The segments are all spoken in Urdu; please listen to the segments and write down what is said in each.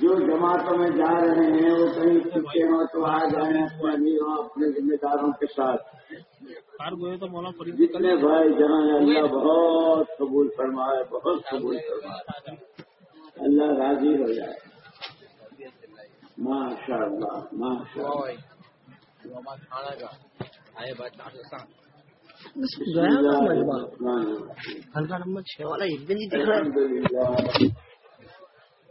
جو جماعتوں میں جا رہے ہیں وہ کہیں سکتے ہوں تو آ جائیں اپنے امیروں اپنے ذمہ داروں کے ساتھ۔ جتنے بھائی جہاں اللہ بہت قبول فرمائے بہت قبول فرمائے۔ اللہ راضی ہو جائے۔ ماشاء اللہ ماشاء اللہ ہلکا نمبر چھ والا ایک دن ہی دیکھ رہا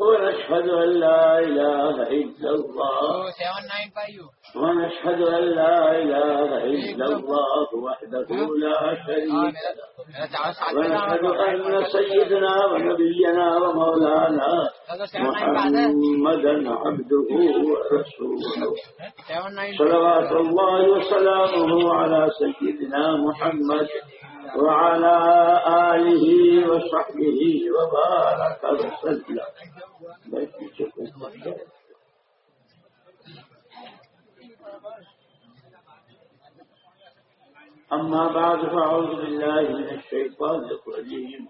ونشهد أن لا إله إلا الله. فائیو ونشهد أن لا إله إلا الله وحده لا شريك له. ونشهد أن سيدنا ونبينا ومولانا محمدا عبده ورسوله. صلوات الله وسلامه على سيدنا محمد وعلى آله وصحبه وبارك وسلم. أما بعد فأعوذ بالله من الشيطان الرجيم.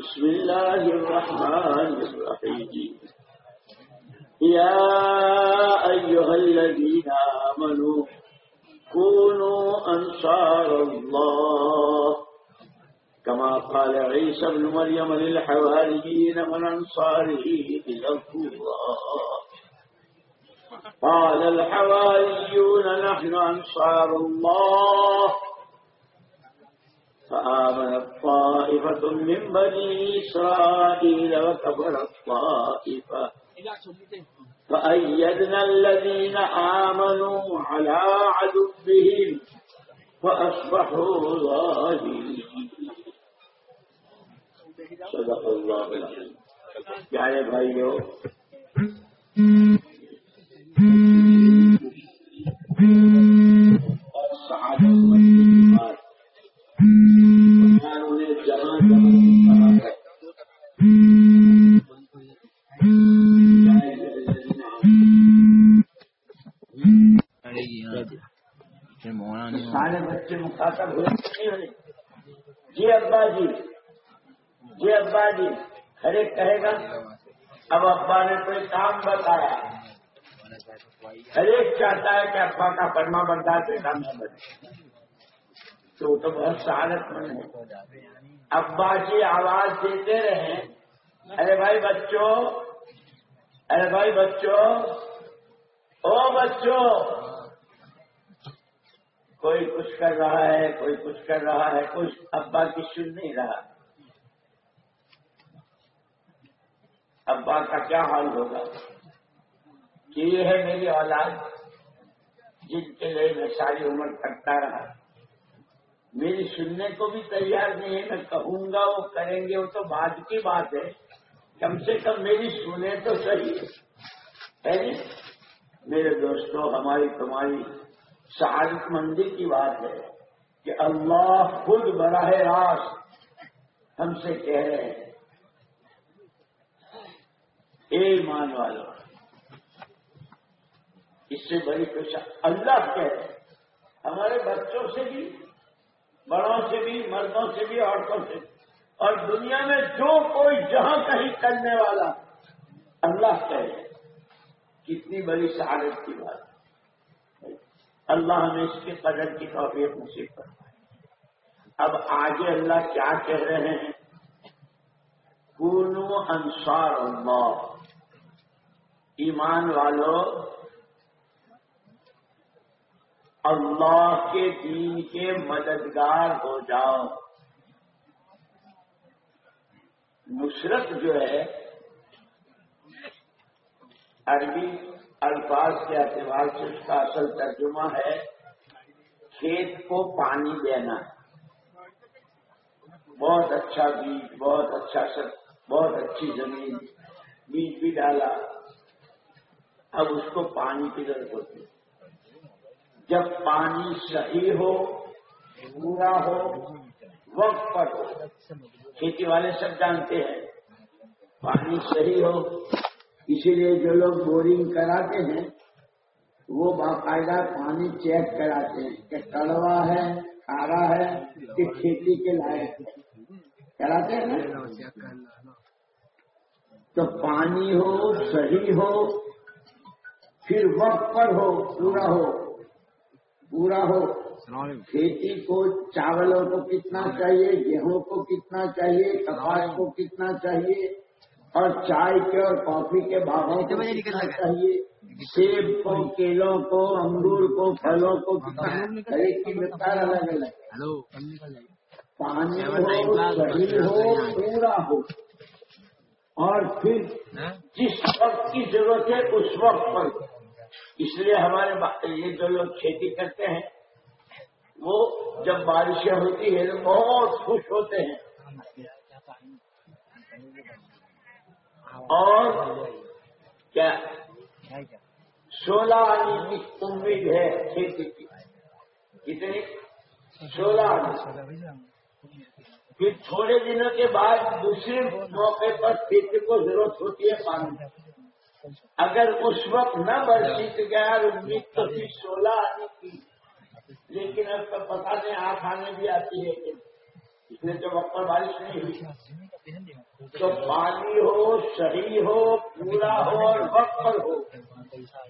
بسم الله الرحمن الرحيم. يا أيها الذين آمنوا كونوا أنصار الله. كما قال عيسى ابن مريم للحواريين من أنصاره إلى الله قال الحواريون نحن أنصار الله. فآمنت طائفة من بني إسرائيل وكفرت طائفة فأيدنا الذين آمنوا على عدوهم فأصبحوا ظاهرين صدق الله العظيم. پیارے بھائیو سعادت سارے بچے مخاطب ہوئے جی ابا جی جی ابا جی ہر ایک کہے گا، اب ابا نے کوئی کام بتایا۔ ہر ایک چاہتا ہے کہ ابا کا فرما بردار بیٹا میں بنے تو وہ تو بہت سعادت مند ہے۔ ابا جی آواز دیتے رہے ارے بھائی بچوں، ارے بھائی بچوں، او بچوں کوئی کچھ کر رہا ہے، کوئی کچھ کر رہا ہے، کچھ ابا کی سن نہیں رہا۔ ابا کا کیا حال ہوگا؟ کہ یہ ہے میری اولاد، جن کے لیے میں ساری عمر کرتا رہا۔ میری سننے کو بھی تیار نہیں ہے، میں کہوں گا، وہ کریں گے۔ وہ تو بعد کی بات ہے۔ کم سے کم میری سنیں تو صحیح۔ ہے جی؟ میرے دوستوں ہماری تمہاری سعادت مندی کی بات ہے کہ اللہ خود براہ راست ہم سے کہہ رہے ہیں، اے ایمان والو، اس سے بڑی خوش اللہ کہہ رہے ہیں۔ ہمارے بچوں سے بھی، بڑوں سے بھی، مردوں سے بھی، عورتوں سے بھی۔ اور دنیا میں جو کوئی جہاں کہیں کرنے والا، اللہ کہہ رہے ہیں۔ کتنی بڑی سعادت کی بات۔ ہے اللہ ہمیں اس کے قدر کی توفیق نصیب کرتا ہے اب آگے اللہ کیا کہہ رہے ہیں؟ کونو انصار اللہ۔ ایمان والو، اللہ کے دین کے مددگار ہو جاؤ۔ نصرت جو ہے، عربی الفاظ کے اعتبار سے اس کا اصل ترجمہ ہے کھیت کو پانی دینا۔ بہت اچھا بیج، بہت اچھا سب بہت اچھی زمین، بیج بھی ڈالا۔ اب اس کو پانی کی ضرورت ہوتی جب پانی صحیح ہو پورا ہو، وقت پر ہو، کھیتی والے سب جانتے ہیں، پانی صحیح ہو اسی لیے جو لوگ بورنگ کراتے ہیں، وہ باقاعدہ پانی چیک کراتے ہیں کہ کڑوا ہے، کھارا ہے، کہ کھیتی کے لائق ہے۔ کراتے ہیں نا؟ تو پانی ہو، صحیح ہو، پھر وقت پر ہو، پورا ہو پورا ہو۔ کھیتی کو چاولوں کو کتنا چاہیے، گیہوں کو کتنا چاہیے، کپاس کو کتنا چاہیے اور چائے کے اور کافی کے باغوں کو چاہیے۔ سیب کو کیلوں کو انگور کو پھلوں کو کتنا ہر ایک کی مقدار الگ الگ پانی ہو پورا ہو۔ اور پھر جس وقت کی ضرورت ہے اس وقت پر۔ اس لیے ہمارے یہ جو لوگ کھیتی کرتے ہیں وہ جب بارشیں ہوتی ہیں تو بہت خوش ہوتے ہیں۔ اور کیا؟ سولہ آنے کی امید ہے کھیتی کی۔ کتنی؟ سولہ آنے پھر تھوڑے دنوں کے بعد دوسرے موقع پر کھیتی کو ضرورت ہوتی ہے پانی۔ اگر اس وقت نہ برسی گیا امید تو پھر سولہ آنے کی۔ لیکن اب تو پتہ نہیں آٹھ آنے بھی آتی ہے کہ اس جو وقت پر بارش نہیں ہوئی تو پانی ہو صحیح ہو پورا ہو اور وقت پر ہو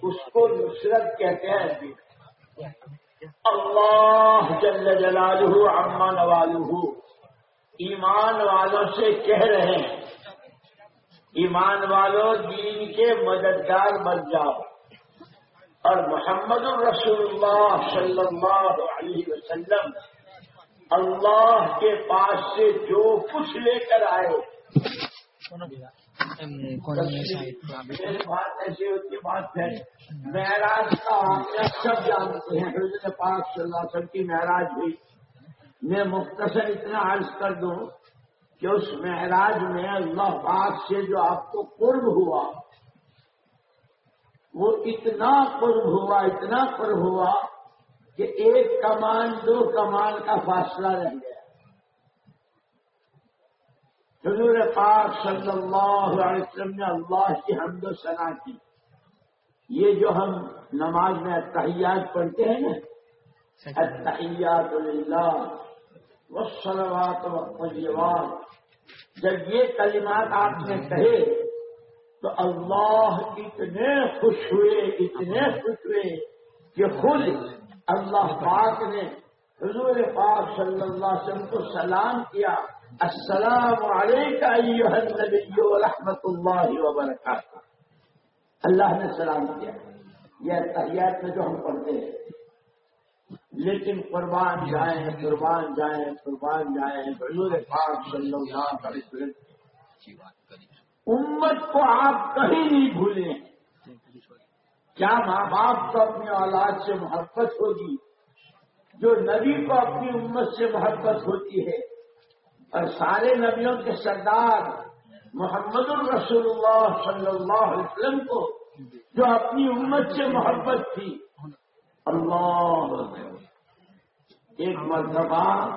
اس کو نصرت کہتے ہیں اللہ جل جلالہ عما نوالہ۔ ایمان والوں سے کہہ رہے ہیں ایمان والوں دین کے مددگار بن جاؤ۔ اور محمد الرسول اللہ صلی اللہ علیہ وسلم اللہ کے پاس سے جو کچھ لے کر آئے میری بات ایسی ہوتی بات ہے۔ معراج کا سب جانتے ہیں۔ حضرت پاک صلی اللہ علیہ وسلم کی معراج ہوئی۔ میں مختصر اتنا عرض کر دوں کہ اس معراج میں اللہ پاک سے جو آپ کو قرب ہوا وہ اتنا قرب ہوا اتنا قرب ہوا کہ ایک کمان دو کمان کا فاصلہ رہ گیا۔ حضور پاک صلی اللہ علیہ وسلم نے اللہ کی حمد و ثنا کی۔ یہ جو ہم نماز میں اتحیات پڑھتے ہیں نا التحیات للہ والصلوات والطیبات۔ جب یہ کلمات آپ نے کہے تو اللہ اتنے خوش ہوئے اتنے خوش ہوئے کہ خود اللہ پاک نے حضور پاک صلی اللہ علیہ وسلم کو سلام کیا۔ السلام علیکم النبی ورحمۃ اللہ وبرکاتہ۔ اللہ نے سلام کیا۔ یہ تحیات میں جو ہم پڑھتے ہیں۔ لیکن قربان جائیں قربان جائیں قربان جائیں حضور پاک صلی اللہ علیہ وسلم امت کو آپ کہیں نہیں بھولیں۔ کیا ماں باپ کو اپنی اولاد سے محبت ہوگی؟ جو نبی کو اپنی امت سے محبت ہوتی ہے۔ اور سارے نبیوں کے سردار محمد الرسول اللہ صلی اللہ علیہ وسلم کو جو اپنی امت سے محبت تھی۔ اللہ ایک مرتبہ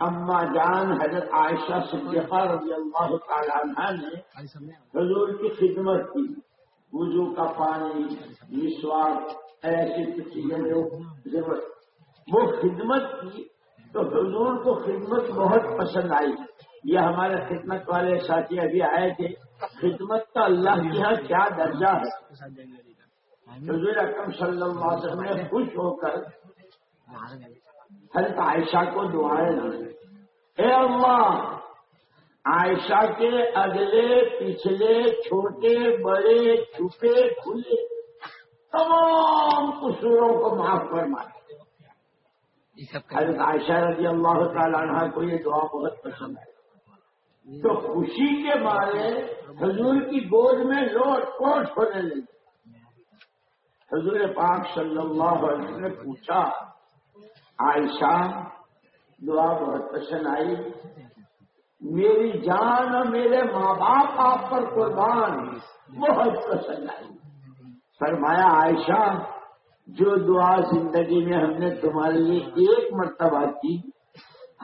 اما جان حضرت عائشہ صدیقہ رضی اللہ تعالیٰ عنہ نے حضور کی خدمت کی۔ وضو کا پانی مسواک ایسی کچھ چیزیں جو ضرورت۔ وہ خدمت کی تو حضور کو خدمت بہت پسند آئی۔ یہ ہمارے خدمت والے ساتھی ابھی آئے تھے۔ خدمت کا اللہ کے یہاں کیا درجہ ہے؟ حضور اکرم صلی اللہ علیہ وسلم نے خوش ہو کر حضرت عائشہ کو دعائیں اے اللہ عائشہ کے اگلے پچھلے چھوٹے بڑے چھپے کھلے تمام قصوروں کو معاف فرما حضرت عائشہ رضی اللہ تعالیٰ عنہ کو یہ دعا بہت پسند ہے۔ تو خوشی کے مارے حضور کی گود میں لوٹ کوٹ ہونے لگی۔ حضور پاک صلی اللہ علیہ وسلم نے پوچھا عائشہ دعا بہت پسند آئی؟ میری جان اور میرے ماں باپ آپ پر قربان بہت پسند آئی۔ فرمایا، عائشہ، جو دعا زندگی میں ہم نے تمہارے لیے ایک مرتبہ کی،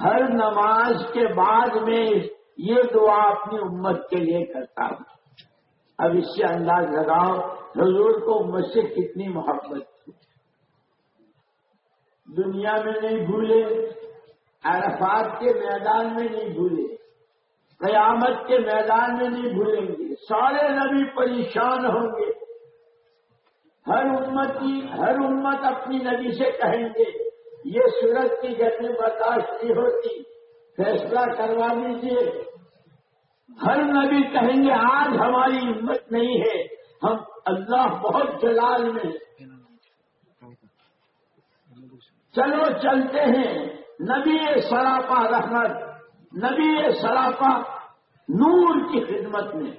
ہر نماز کے بعد میں یہ دعا اپنی امت کے لیے کرتا ہوں۔ اب اس سے انداز لگاؤ، حضور کو امت سے کتنی محبت تھی۔ دنیا میں نہیں بھولے، عرفات کے میدان میں نہیں بھولے۔ قیامت کے میدان میں نہیں بھولیں گے۔ سارے نبی پریشان ہوں گے۔ ہر امت کی ہر امت اپنی نبی سے کہیں گے، یہ سورت کی گرمی برداشت نہیں ہوتی، فیصلہ کروا دیجیے ہر نبی کہیں گے، آج ہماری ہمت نہیں ہے، ہم اللہ بہت جلال میں چلو چلتے ہیں۔ نبی سراپا رحمت۔ نبی سراپا نور کی خدمت میں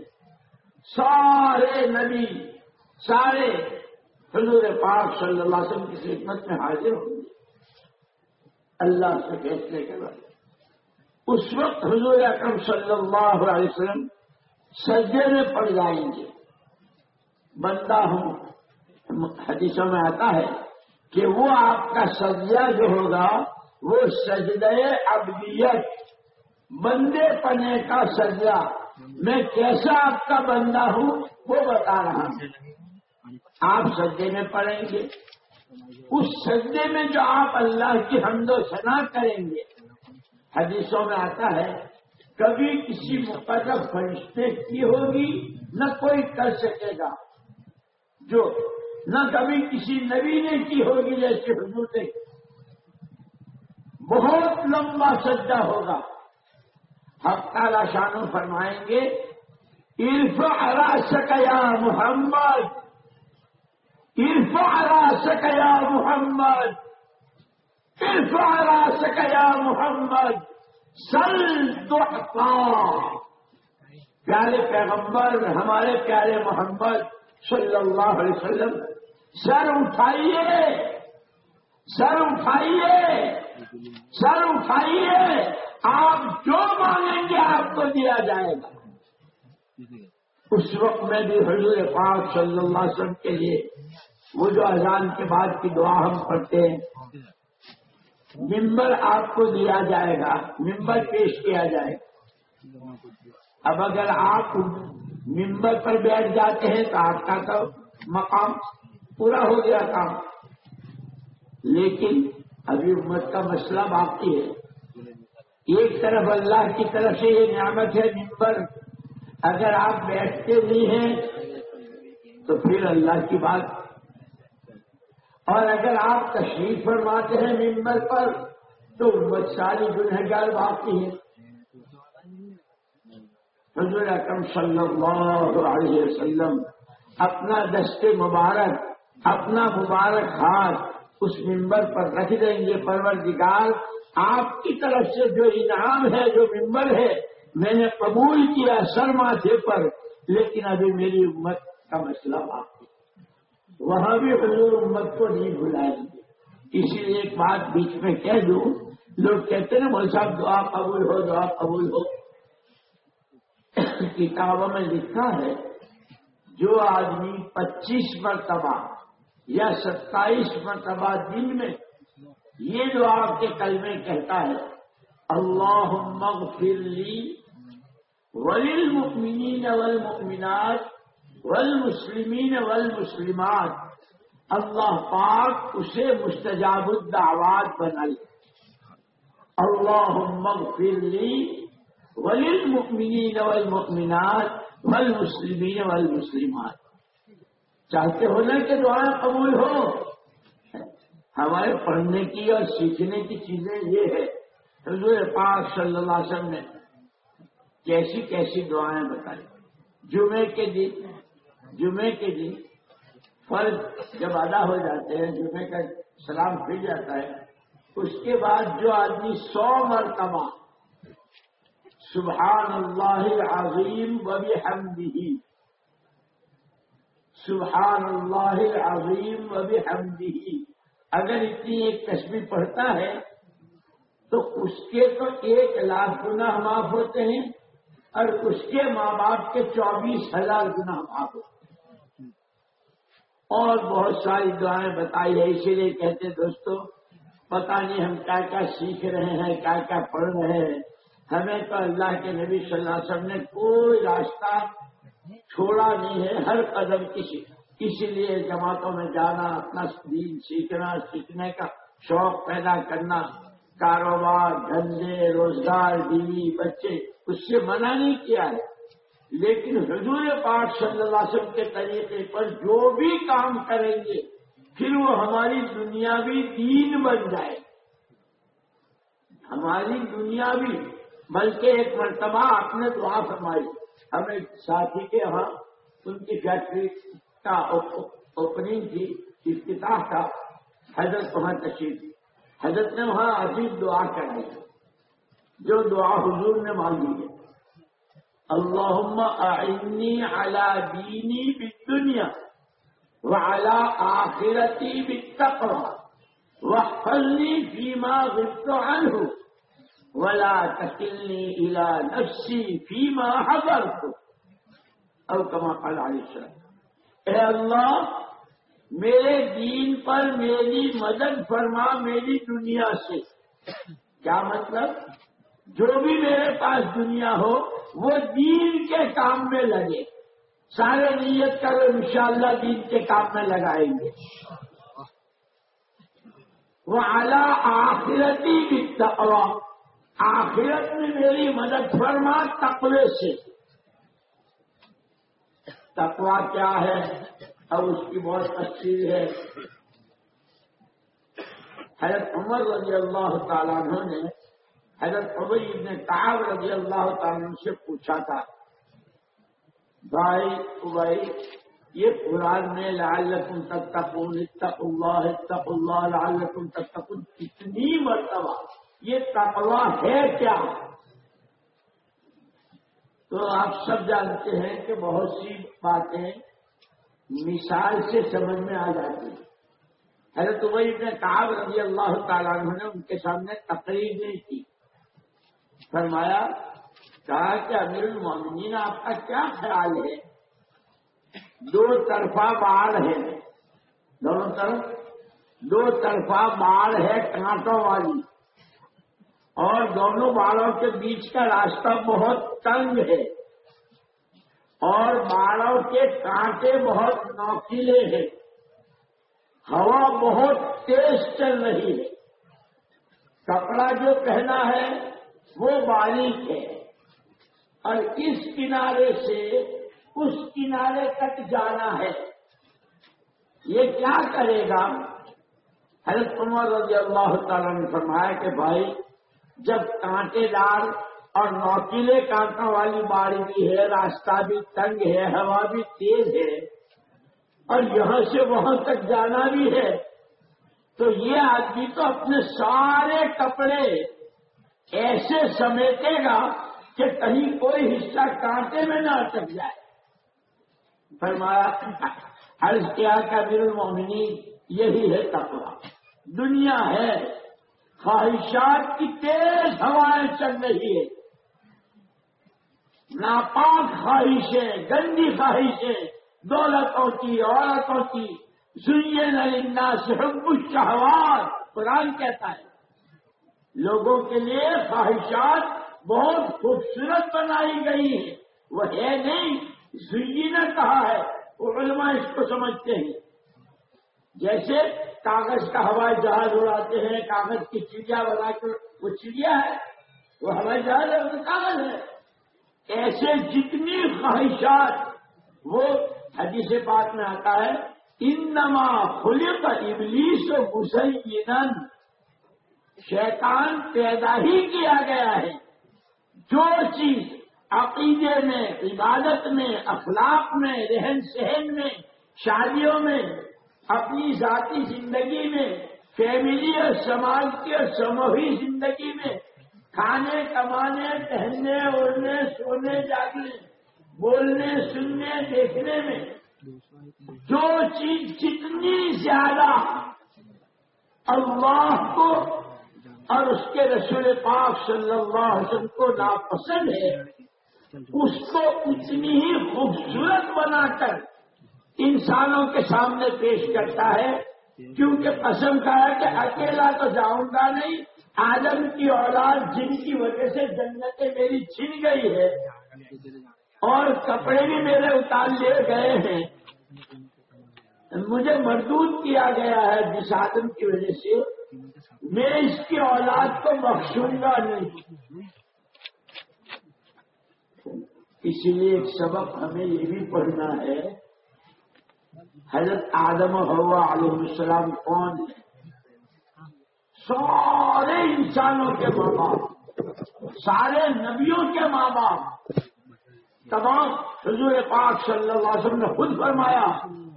سارے نبی، سارے حضور پاک صلی اللہ علیہ وسلم کی خدمت میں حاضر ہوں گے۔ اللہ سے فیصلے کے بعد۔ اس وقت حضور اکرم صلی اللہ علیہ وسلم سجدے میں پڑ جائیں گے۔ بندہ ہوں، حدیثوں میں آتا ہے کہ وہ آپ کا سجدہ جو ہوگا وہ سجدے ابدیت۔ بندے پنے کا سجدہ۔ میں کیسا آپ کا بندہ ہوں وہ بتا رہا ہوں۔ آپ سجدے میں پڑیں گے۔ اس سجدے میں جو آپ اللہ کی حمد و ثنا کریں گے۔ حدیثوں میں آتا ہے، کبھی کسی مقرر فرشتے کی ہوگی، نہ کوئی کر سکے گا۔ جو نہ کبھی کسی نبی نے کی ہوگی جیسے حضور نے۔ بہت لمبا سجدہ ہوگا۔ ہم کالا شانو فرمائیں گے عرف ارا سکیا محمد عرف ارا سکیا محمد عرف ارا سکیا محمد سل تو پیارے پیغمبر ہمارے پیارے محمد صلی اللہ علیہ وسلم سر اٹھائیے سر اٹھائیے سر اٹھائیے آپ جو مانگیں گے آپ کو دیا جائے گا۔ اس وقت میں بھی حضور پاک صلی اللہ علیہ وسلم کے لیے وہ جو اذان کے بعد کی دعا ہم پڑھتے ہیں، ممبر آپ کو دیا جائے گا، ممبر پیش کیا جائے۔ گا اب اگر آپ ممبر پر بیٹھ جاتے ہیں تو آپ کا تو مقام پورا ہو گیا کام۔ لیکن ابھی امت کا مسئلہ باقی ہے۔ ایک طرف اللہ کی طرف سے یہ نعمت ہے ممبر اگر آپ بیٹھتے نہیں ہیں، تو پھر اللہ کی بات۔ اور اگر آپ تشریف فرماتے ہیں ممبر پر، تو امت ساری گنہگار باقی ہے حضور اکرم صلی اللہ علیہ وسلم اپنا دست مبارک، اپنا مبارک ہاتھ اس ممبر پر رکھ دیں گے، پروردگار۔ آپ کی طرف سے جو انعام ہے، جو ممبر ہے، میں نے قبول کیا سر ماتھے پر، لیکن ابھی میری امت کا مسئلہ باقی وہاں بھی حضور امت کو نہیں بھلائیں گے اسی لیے ایک بات بیچ میں کہہ دوں۔ لوگ کہتے ہیں نا مول صاحب، دعا قبول ہو، دعا قبول ہو۔ کتابوں میں لکھا ہے، جو آدمی پچیس مرتبہ یا ستائیس مرتبہ دن میں یہ جو آپ کے کلمے کہتا ہے اللہ مغفر لی وللمؤمنین والمؤمنات والمسلمین والمسلمات، اللہ پاک اسے مستجاب الدعوات بنا لے اللہ مغفر لی وللمؤمنین والمؤمنات والمسلمین والمسلمات۔ چاہتے ہو نا کہ دعائیں قبول ہو ہمارے پڑھنے کی اور سیکھنے کی چیزیں یہ ہے حضور پاک صلی اللہ علیہ وسلم نے کیسی کیسی دعائیں بتائی۔ جمعے کے دن، جمعے کے دن فرض جب ادا ہو جاتے ہیں، جمعے کا سلام پھر جاتا ہے، اس کے بعد جو آدمی سو مرتبہ سبحان اللہ العظیم و بحمدہ، سبحان اللہ العظیم و بحمدہ اگر اتنی ایک تصویر پڑھتا ہے تو اس کے تو ایک لاکھ گنا معاف ہوتے ہیں اور اس کے ماں باپ کے چوبیس ہزار گنا معاف ہوتے ہیں۔ اور بہت ساری دعائیں بتائی ہے، اسی لیے کہتے دوستو، پتہ نہیں ہم کیا کیا سیکھ رہے ہیں، کیا کیا پڑھ رہے ہیں۔ ہمیں تو اللہ کے نبی صلی اللہ علیہ وسلم نے کوئی راستہ چھوڑا نہیں ہے، ہر قدم کسی اسی لیے جماعتوں میں جانا، اپنا دین سیکھنا، سیکھنے کا شوق پیدا کرنا، کاروبار، دھندے، روزگار، بیوی، بچے، اس سے منع نہیں کیا ہے۔ لیکن حضور پاک صلی اللہ علیہ وسلم کے طریقے پر جو بھی کام کریں گے، پھر وہ ہماری دنیاوی دین بن جائے۔ ہماری دنیاوی، بلکہ ایک مرتبہ آپ نے دعا فرمائی۔ ہمیں ساتھی کے یہاں، ان کی فیکٹری کا اوپننگ کی افتتاح کا حضرت محمد تشریف حضرت نے وہاں عجیب دعا کر دی اللهم أعني على ديني بالدنيا وعلى آخرتي بالتقوى. واحفظني فيما غبت عنه. ولا تكلني إلى نفسي فيما حضرت. أو كما قال عليه السلام. اے اللہ، میرے دین پر میری مدد فرما میری دنیا سے۔ کیا مطلب؟ جو بھی میرے پاس دنیا ہو، وہ دین کے کام میں لگے۔ سارے نیت کرو، انشاءاللہ دین کے کام میں لگائیں گے۔ وہ اعلی آخرتی بھی آخرت میں میری مدد فرما تقوی سے۔ تقوا کیا ہے؟ اب اس کی بہت تفصیل ہے۔ حضرت عمر رضی اللہ تعالیٰ نے حضرت عبی ابن کعب رضی اللہ تعالیٰ سے پوچھا تھا، بھائی بھائی یہ قرآن میں لعلکم تتقون اتق اللہ اتق اللہ لعلکم تتقون، کتنی مرتبہ یہ تقوا ہے کیا؟ تو آپ سب جانتے ہیں کہ بہت سی باتیں مثال سے سمجھ میں آ جاتی ہیں۔ حضرت عبی ابن کعب رضی اللہ تعالیٰ نے ان کے سامنے تقریر نہیں کی۔ فرمایا، کہا کہ امیر المومنین آپ کا کیا خیال ہے؟ دو طرفہ باڑ ہے۔ دونوں طرف؟ دو طرفہ باڑ ہے کانٹوں والی۔ اور دونوں باڑوں کے بیچ کا راستہ بہت تنگ ہے اور باڑوں کے کانٹے بہت نوکیلے ہیں۔ ہوا بہت تیز چل رہی ہے۔ کپڑا جو کہنا ہے وہ باریک ہے۔ اور اس کنارے سے اس کنارے تک جانا ہے۔ یہ کیا کرے گا؟ حضرت عمر رضی اللہ تعالیٰ نے فرمایا کہ بھائی جب کانٹے دار اور نوکیلے کانٹوں والی باری بھی ہے، راستہ بھی تنگ ہے، ہوا بھی تیز ہے، اور یہاں سے وہاں تک جانا بھی ہے، تو یہ آدمی تو اپنے سارے کپڑے ایسے سمیٹے گا کہ کہیں کوئی حصہ کانٹے میں نہ اٹک جائے۔ فرمایا، عرض کیا کا بر المومنی یہی ہے تقوا دنیا ہے۔ خواہشات کی تیز ہوائیں چل رہی ہے ناپاک خواہشیں، گندی خواہشیں، دولتوں کی، عورتوں کی۔ سنیے نلنا سے حب الشہوات، قرآن کہتا ہے۔ لوگوں کے لیے خواہشات بہت خوبصورت بنائی گئی ہیں۔ وہ ہے نہیں زی نے کہا ہے۔ وہ علماء اس کو سمجھتے ہیں۔ جیسے کاغذ کا ہوائی جہاز اڑاتے ہیں، کاغذ کی چڑیا بنا کر وہ چڑیا ہے، وہ ہوائی جہاز ہے، وہ کاغذ ہے۔ ایسے جتنی خواہشات وہ حدیث بات میں آتا ہے ان نما خلق ابلیس مسین شیطان پیدا ہی کیا گیا ہے۔ جو چیز عقیدے میں، عبادت میں، اخلاق میں رہن سہن میں، شادیوں میں اپنی ذاتی زندگی میں، فیملی اور سماج کی اور سموہی زندگی میں، کھانے، کمانے، پہننے، اڑنے، سونے، جاگنے، بولنے، سننے، دیکھنے میں، جو چیز جتنی زیادہ اللہ کو اور اس کے رسول پاک صلی اللہ علیہ وسلم کو ناپسند ہے، اس کو اتنی ہی خوبصورت بنا کر انسانوں کے سامنے پیش کرتا ہے۔ کیونکہ قسم کہا کہ اکیلا تو جاؤں گا نہیں، آدم کی اولاد جن کی وجہ سے جنتیں میری چھن گئی ہے۔ اور کپڑے بھی میرے اتار لیے گئے ہیں۔ مجھے مردود کیا گیا ہے جس آدم کی وجہ سے میں اس کی اولاد کو بخشوں گا نہیں۔ اس لیے ایک سبق ہمیں یہ بھی پڑھنا ہے۔ حضرت آدم و ہوا علیہ السلام کون ہے سارے انسانوں کے ماں باپ، سارے نبیوں کے ماں باپ۔ تمام حضور پاک صلی اللہ علیہ وسلم نے خود فرمایا،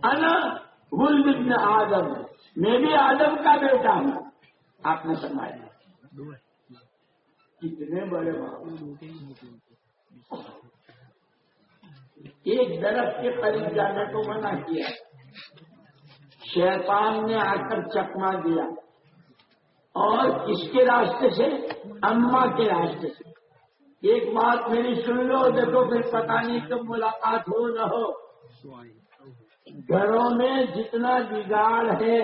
انا ولد ابن آدم، میں بھی آدم کا بیٹا ہوں۔ آپ نے فرمایا۔ کتنے بڑے باپ۔ ایک درخت کے قریب جانے کو منع کیا۔ شیطان نے آ کر چکما دیا اور کس کے راستے سے اما کے راستے سے۔ ایک بات میری سن لو، دیکھو پھر پتا نہیں کب ملاقات ہو نہ ہو۔ گھروں میں جتنا بگاڑ ہے،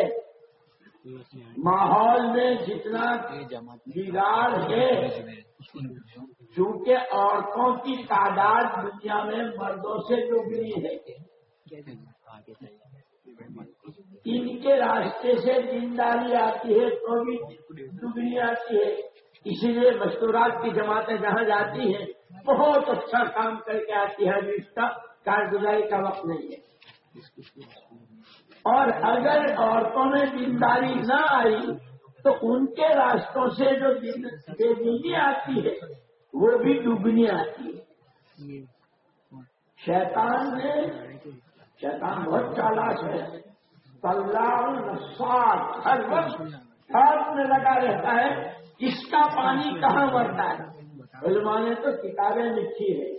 ماحول میں جتنا بگاڑ ہے، چونکہ عورتوں کی تعداد دنیا میں مردوں سے دگنی ہے۔ ان کے راستے سے دینداری آتی ہے تو بھی دگنی آتی ہے۔ اسی لیے مستورات کی جماعتیں جہاں جاتی ہیں، بہت اچھا کام کر کے آتی ہے اس کا کارگزاری کا وقت نہیں ہے۔ اور اگر عورتوں میں دینداری نہ آئی، تو ان کے راستوں سے جو بے دینی آتی ہے، وہ بھی ڈوبنی آتی ہے۔ شیطان نے شیطان بہت چالاک ہے۔ ہر وقت ہاتھ میں لگا رہتا ہے، اس کا پانی کہاں بڑھتا ہے؟ علماء نے تو کتابیں لکھی ہے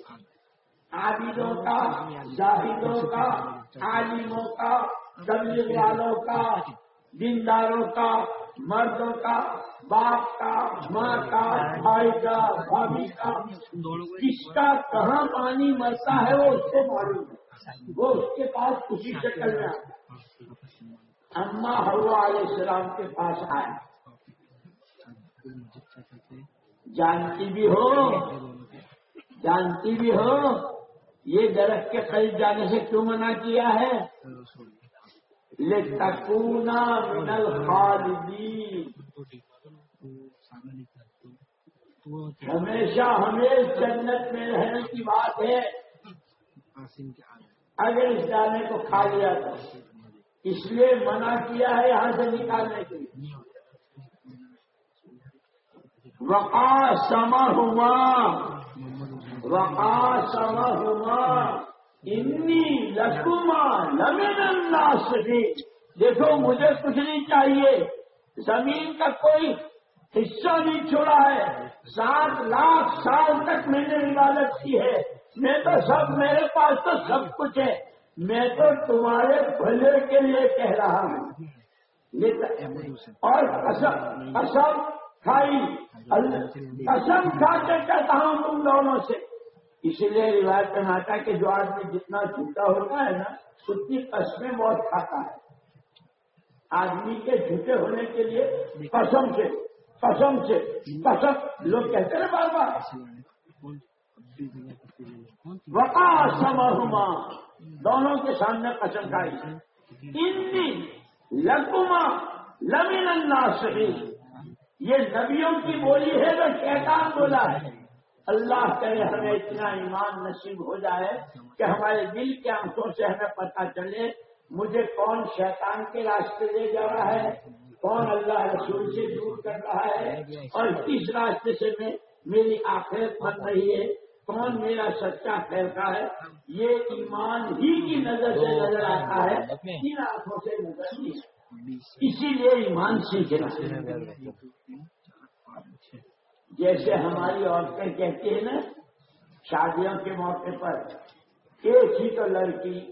عابدوں کا جاہدوں کا، عالموں کا تبلیغ والوں کا، دینداروں کا، مردوں کا، باپ کا، ماں کا، بھائی کا، بھابھی کا کس کا کہاں پانی مرتا ہے وہ اس کو معلوم ہے۔ وہ اس کے پاس کسی شکل میں آتا اما ہوا علیہ السلام کے پاس آئے۔ جانتی بھی ہو۔ جانتی بھی ہو۔ یہ درخت کے قریب جانے سے کیوں منع کیا ہے؟ لتکونا من الخالدین۔ ہمیشہ ہمیں جنت میں رہنے کی بات ہے۔ اگر اس دانے کو کھا لیا تو۔ اس لیے منع کیا ہے یہاں سے نکالنے کے لیے۔ وقا سما ہوا وقا سما ہوا انی لکما لمن اللہ سے دیکھو، مجھے کچھ نہیں چاہیے۔ زمین کا کوئی حصہ نہیں چھوڑا ہے۔ سات لاکھ سال تک میں نے عبادت کی ہے۔ میں تو سب میرے پاس تو سب کچھ ہے۔ میں تو تمہارے بھلے کے لیے کہہ رہا ہوں۔ اور قسم کھائی۔ قسم کھا کے کہتا ہوں تم دونوں سے۔ اسی لیے روایت میں آتا کہ جو آدمی جتنا جھوٹا ہوتا ہے نا، اتنی قسمیں بہت کھاتا ہے۔ آدمی کے جھوٹے ہونے کے لیے قسم سے قسم سے، قسم۔ لوگ کہتے ہیں بار بار۔ وقا سمہما دونوں کے سامنے قسم کھائی. انی لکما لمن اللہ سے یہ نبیوں کی بولی ہے جو شیطان بولا ہے. اللہ کرے ہمیں اتنا ایمان نصیب ہو جائے کہ ہمارے دل کے آنکھوں سے ہمیں پتہ چلے مجھے کون شیطان کے راستے لے جا رہا ہے، کون اللہ رسول سے دور کر رہا ہے، اور کس راستے سے میں میری آخرت بن رہی ہے۔ کون میرا سچا کا ہے؟ یہ ایمان ہی کی نظر سے نظر آتا ہے ان آنکھوں سے نظر نہیں اسی لیے ایمان سیکھنا۔ جیسے ہماری عورتیں کہتی ہیں نا شادیوں کے موقع پر ایک ہی تو لڑکی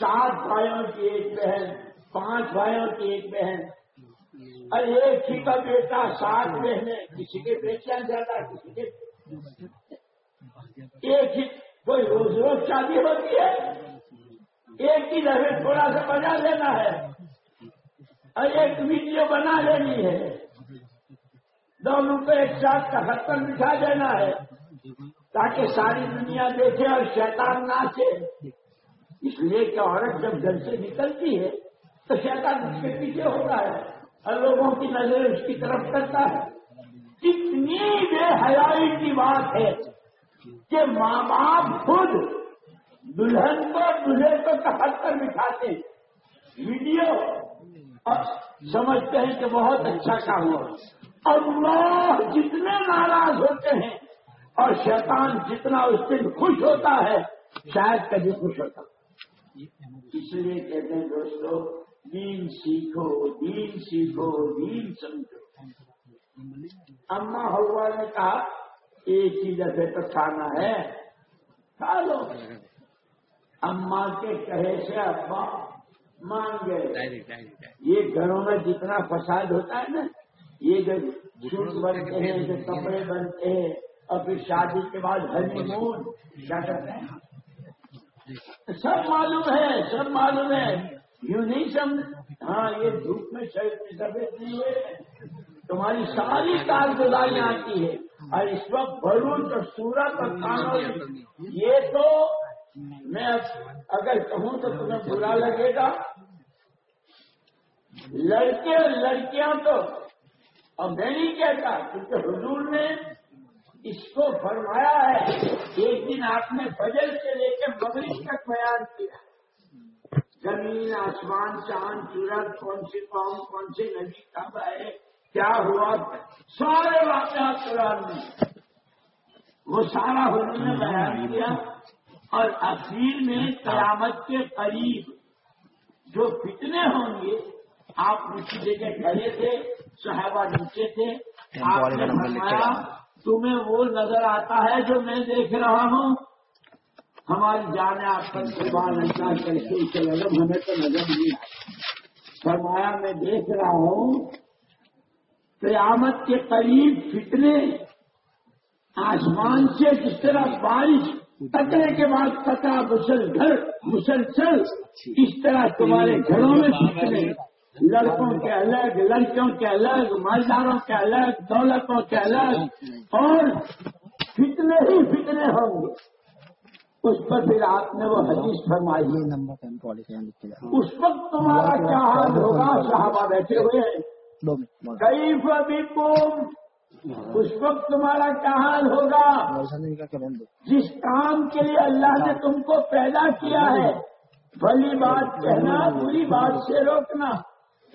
سات بھائیوں کی ایک بہن پانچ بھائیوں کی ایک بہن۔ اور ایک ہی کا بیٹا سات بہنیں کسی کے بیٹیاں زیادہ کسی کے ایک ہی کوئی روز روز شادی ہوتی ہے۔ ایک ہی دفعہ تھوڑا سا بجا لینا ہے۔ اور ایک ویڈیو بنا لینی ہے۔ دونوں کو ایک ساتھ کا ختم بٹھا دینا ہے۔ تاکہ ساری دنیا دیکھے اور شیطان ناچے اس لیے کہ عورت جب گھر سے نکلتی ہے، تو شیطان اس کے پیچھے ہوتا ہے اور لوگوں کی نظر اس کی طرف کرتا ہے۔ کتنی بے حیائی کی بات ہے۔ کہ ماں باپ خود دلہن کو دلہے کو کہت کر بٹھاتے ویڈیو اور سمجھتے ہیں کہ بہت اچھا کام ہوا۔ اللہ جتنے ناراض ہوتے ہیں اور شیطان جتنا اس دن خوش ہوتا ہے، شاید کبھی خوش ہوتا۔ اس لیے کہتے ہیں دوستو، دین سیکھو دین سیکھو، دین سمجھو۔ اما ہوا نے کہا ایک ہی دفعہ تو کھانا ہے کھا لو۔ اما کے کہے سے ابا مان گئے یہ گھروں میں جتنا فساد ہوتا ہے نا یہ سوٹ بنتے ہیں جو کپڑے بنتے ہیں اور پھر شادی کے بعد ہنی مون کیا کرتے ہیں؟ سب معلوم ہے سب معلوم ہے۔ یوں نہیں سمجھ ہاں یہ دھوپ میں میں سفید نہیں ہوئے تمہاری ساری کارگزاری آتی ہے اور اس وقت بھروچ اور سورت اور کانوں یہ تو میں اگر کہوں تو تمہیں برا لگے گا۔ لڑکے اور لڑکیاں تو اور میں نہیں کہتا کیونکہ حضور نے اس کو فرمایا ہے ایک دن آپ نے فجر سے لے کے مغرب تک بیان کیا۔ زمین آسمان چاند سورج کون سی قوم کون سی ندی کب ہے کیا ہوا؟ سارے واقعات قرآن میں۔ وہ سارا حضور نے بیان کیا اور اخیر میں قیامت کے قریب جو فتنے ہوں گے آپ اسی جگہ کھڑے تھے صحابہ نیچے تھے آپ نے فرمایا تمہیں وہ نظر آتا ہے جو میں دیکھ رہا ہوں۔ ہماری جانے آپ پر قربان اللہ کر کے ہمیں تو نظر نہیں فرمایا میں دیکھ رہا ہوں قیامت کے قریب فتنے آسمان سے جس طرح بارش تکڑے کے بعد قطع مسل گھر مسلسل اس طرح تمہارے گھروں میں فتنے۔ لڑکوں کے الگ لڑکیوں کے الگ مالداروں کے الگ دولتوں کے الگ۔ اور فتنے ہی فتنے ہوں گے۔ اس پر پھر آپ نے وہ حدیث فرمائی۔ اس وقت تمہارا کیا حال ہوگا؟ صحابہ بیٹھے ہوئے ہیں۔ کئی بھی اس وقت تمہارا کیا حال ہوگا جس کام کے لیے اللہ نے تم کو پیدا کیا ہے بھلی بات کہنا بری بات سے روکنا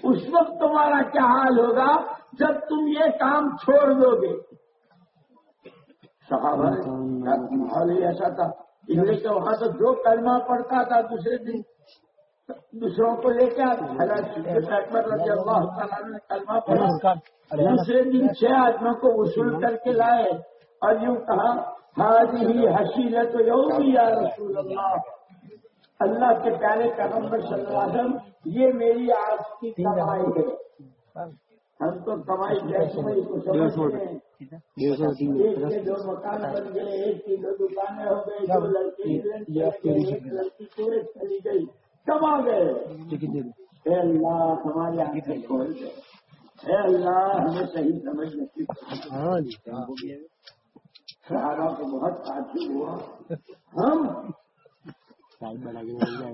اس وقت تمہارا کیا حال ہوگا جب تم یہ کام چھوڑ دو گے۔ صحابہ ماحول ہی ایسا تھا۔ انگلش کے وہاں تو جو کلمہ پڑتا تھا دوسرے دن۔ دوسروں کو لے کے اکبر رضی اللہ تعالیٰ نے کلمہ پڑھا۔ دوسرے دن چھ آدمیوں کو وصول کر کے لائے۔ اور یوں کہا ہاری ہی حسیل تو یوں یا رسول اللہ اللہ کے پیارے پیغمبر صلی اللہ علیہ وسلم یہ میری آج کی کمائی ہے۔ ہم تو کمائی جیسے میں اس کو سمجھتے ہیں۔ ایک کے دو مکان بن گئے ایک کی دو دکانیں ہو گئی دو لڑکی ایک لڑکی کویت چلی گئی۔ کما گئے اے اللہ ہماری آنکھیں کھول گئے اے اللہ ہمیں صحیح سمجھ نہیں صحابہ کو بہت تعجب ہوا۔ ہم؟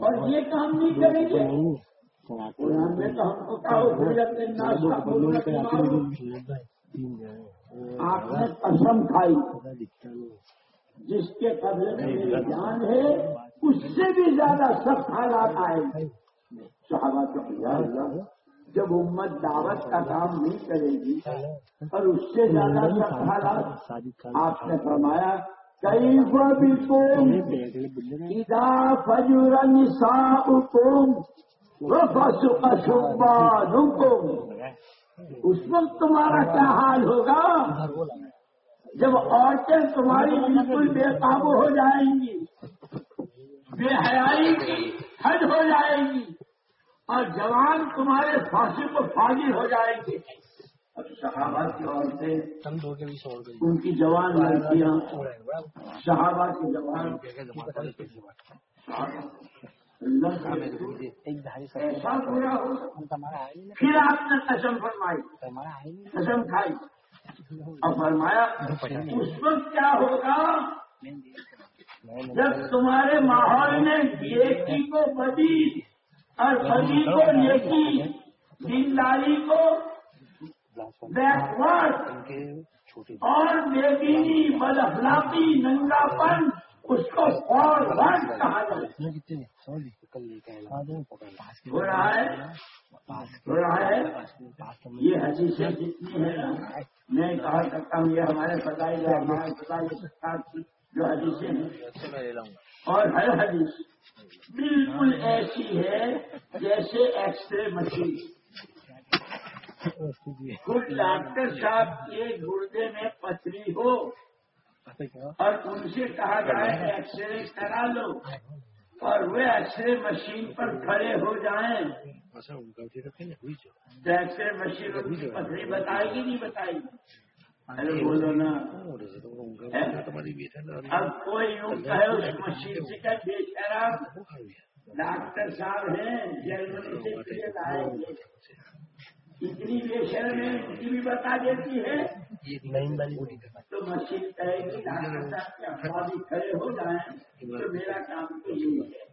اور یہ کام نہیں کریں گے۔ قرآن میں تو ہم کو کہا آپ نے قسم کھائی۔ جس کے قبل میں میری جان ہے اس سے بھی زیادہ سخت حالات آئے گے صحابہ کا جب امت دعوت کا کام نہیں کرے گی اور اس سے زیادہ سخت حالات، آپ نے فرمایا کئی بھی ادا فجور نساؤکم وفسق اس وقت تمہارا کیا حال ہوگا؟ جب عورتیں تمہاری بالکل بے قابو ہو جائیں گی۔ بے حیائی کی حد ہو جائے گی اور جوان تمہارے پھانسی کو فاضی ہو جائیں گے اب صحابہ کی عورتیں ان کی جوان لڑکیاں صحابہ کی جوان۔ ایسا برا ہو۔ پھر آپ نے قسم فرمائی۔ قسم کھائی۔ اور فرمایا اس وقت کیا ہوگا؟ جب تمہارے ماحول میں نیکی کو بدی اور بدی کو نیکی دینداری کو بیکورڈ اور بے دینی بد اخلاقی، ننگا پن، اس کو فارورڈ کہا جائے ہو رہا ہے؟ ہو رہا ہے؟ یہ حدیثیں جتنی ہیں نا، میں کہا کرتا ہوں یہ ہمارے فضائی ہمارے فضائی سرکار کی جو حدیثیں ہیں۔ اور ہر حدیث بالکل ایسی ہے جیسے ایکس رے مشین۔ خود ڈاکٹر صاحب کے گردے میں پتھری ہو اور ان سے کہا جائے ایکس رے کرا لو اور وہ ایکس رے مشین پر کھڑے ہو جائیں۔ تو ایکس رے مشین پتھری بتائے گی نہیں بتائے گی؟ اس ڈاکٹر صاحب ہیں جرمنی سے اتنی بے شرم ہے ان کی بھی بتا دیتی ہے تو مشین کہے گی ڈاکٹر صاحب کے کھڑے ہو جائیں تو میرا کام تو یہی ہے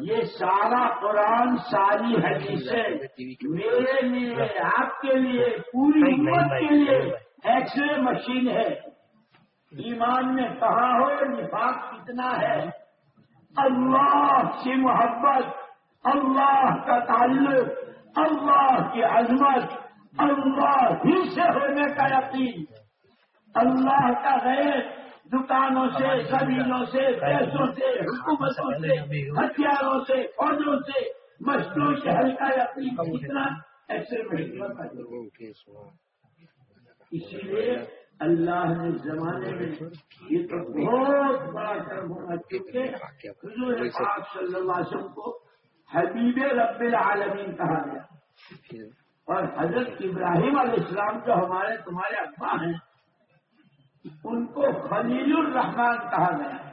یہ سارا قرآن ساری حدیثیں میرے لیے آپ کے لیے پوری امت کے لیے ایکس رے مشین ہے۔ ایمان میں کہاں ہو نفاق کتنا ہے؟ اللہ کی محبت، اللہ کا تعلق، اللہ کی عظمت، اللہ ہی سے ہونے کا یقین۔ اللہ کا غیر دکانوں سے، زمینوں سے، پیسوں سے، حکومتوں سے، ہتھیاروں سے، فوجوں سے مشروں سے ہلکا یقین کتنا ایسے اسی لیے اللہ نے زمانے میں یہ تو بہت بڑا کرم ہونا کیونکہ حضور پاک صلی اللہ علیہ وسلم کو حبیب رب العالمین کہا گیا۔ اور حضرت ابراہیم علیہ السلام جو ہمارے تمہارے ابا ہیں، ان کو خلیل الرحمان کہا گیا۔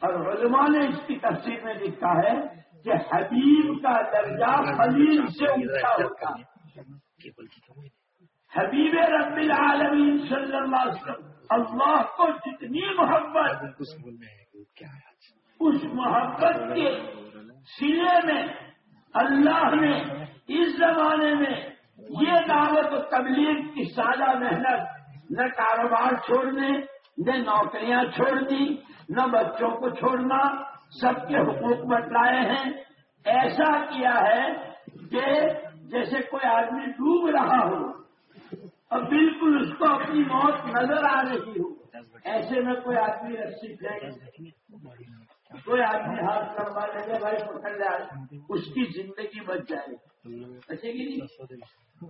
اور علماء نے اس کی تفصیل میں لکھا ہے کہ حبیب کا درجہ خلیل سے اونچا ہوتا ہے۔ حبیب رب العالمین صلی اللہ علیہ وسلم اللہ کو جتنی محبت اس محبت کے سلے میں اللہ نے اس زمانے میں یہ دعوت و تبلیغ کی سادہ محنت نہ کاروبار چھوڑنے نہ نوکریاں چھوڑنی نہ بچوں کو چھوڑنا سب کے حقوق بتلائے ہیں۔ ایسا کیا ہے کہ جیسے کوئی آدمی ڈوب رہا ہو اور بالکل اس کو اپنی موت نظر آ رہی ہو۔ ایسے میں کوئی آدمی رسی پھینک کوئی آدمی ہاتھ کروا لے گا بھائی پکڑ جائے اس کی زندگی بچ جائے۔ بچے گی نہیں؟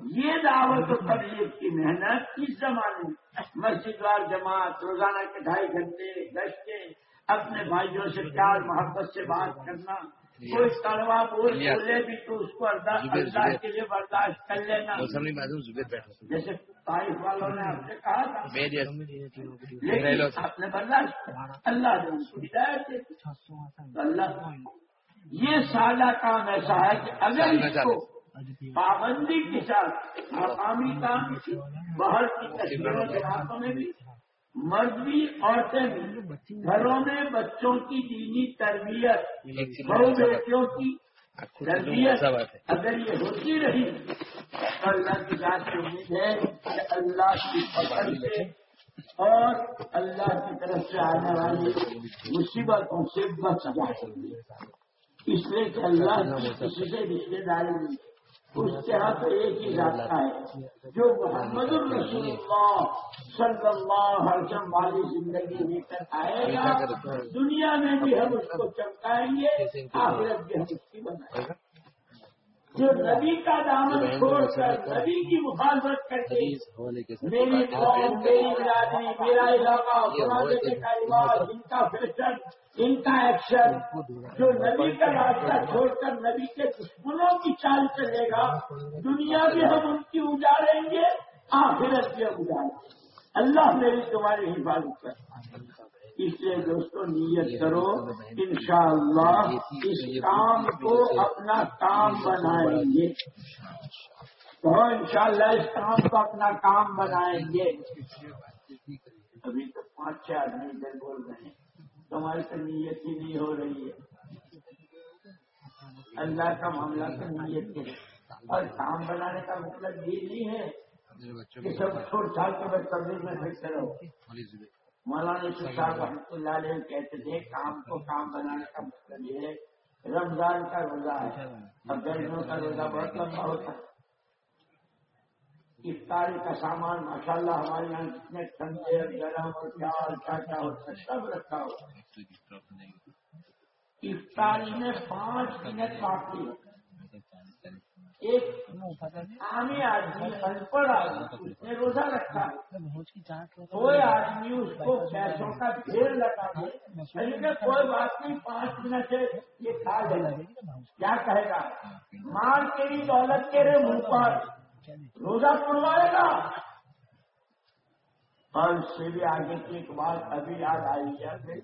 یہ دعوت و تبلیغ کی محنت اس زمانے؟ مسجد وار جماعت، روزانہ کے ڈھائی گھنٹے گشتے، اپنے بھائیوں سے پیار، محبت سے بات کرنا۔ کوئی کڑوا بول بولے بھی تو اس کو اللہ کے لیے برداشت کر لینا۔ جیسے طائف والوں نے آپ سے کہا تھا۔ لیکن آپ نے برداشت اللہ نے ان کو ہدایت دے اللہ یہ سادہ کام ایسا ہے کہ اگر اس کو پابندی کے ساتھ مقامی کام باہر کی تصویروں کے ہاتھوں میں بھی مرد بھی عورتیں بھی گھروں میں بچوں کی دینی تربیت بہو بیٹیوں کی تربیت اگر یہ ہوتی رہی تو اللہ کی بات سے امید ہے کہ اللہ کی پکڑ سے اور اللہ کی طرف سے آنے والی مصیبتوں سے بچ جائے۔ اس لیے کہ اللہ کسی سے رشتے داری نہیں اس طرح تو ایک ہی راستہ ہے، جو محمد الرسول اللہ صلی اللہ ہر چم والی زندگی لے کر آئے گا۔ دنیا میں بھی ہم اس کو چمکائیں گے، آخرت بھی ہم اس کی بنائیں گے۔ جو نبی کا دامن چھوڑ کر نبی کی مخالفت کر کے میری قوم میری برادری میرا علاقہ کے کاروبار ان کا فیشن ان کا ایکشن جو نبی کا راستہ چھوڑ کر نبی کے دشمنوں کی چال چلے گا دنیا بھی ہم ان کی اجاڑیں گے آخرت بھی ہم اجاڑیں گے۔ اللہ میری تمہاری حفاظت کر اس لیے دوستوں نیت کرو انشاءاللہ اس کام کو اپنا کام بنائیں گے۔ تو انشاءاللہ۔ اس کام کو اپنا کام بنائیں گے۔ ابھی تو پانچ چھ آدمی ادھر بول رہے ہیں۔ تمہاری تو نیت ہی نہیں ہو رہی ہے۔ اللہ کا معاملہ تو نیت ہے۔ اور کام بنانے کا مطلب یہ نہیں ہے کہ سب چھوڑ چھاڑ کے بس تبدیل میں بیٹھتے رہو۔ مولانا یوسف صاحب رحمۃ اللہ علیہ کہتے تھے کام کو کام بنانے کا مطلب یہ ہے رمضان کا روزہ ہے۔ اب گرمیوں کا روزہ بہت لمبا ہوتا ہے۔ افطاری کا سامان ماشاءاللہ ہمارے یہاں جتنے ٹھنڈے اور گرم اور کیا اور کیا کیا ہوتا ہے۔ سب رکھا ہوا افطاری میں پانچ منٹ باقی ہے۔ ایک عامی آدمی ان پڑھ آدمی اس نے روزہ رکھا کوئی آدمی اس کو پیسوں کا ڈھیر لگا دے لیکن کوئی بات نہیں پانچ منٹ ہے یہ کھا لے۔ کیا کہے گا؟ مال تیری دولت تیرے منہ پر۔ روزہ پڑوائے گا۔ اور اس سے بھی آگے کی ایک بات ابھی یاد آئی ہے۔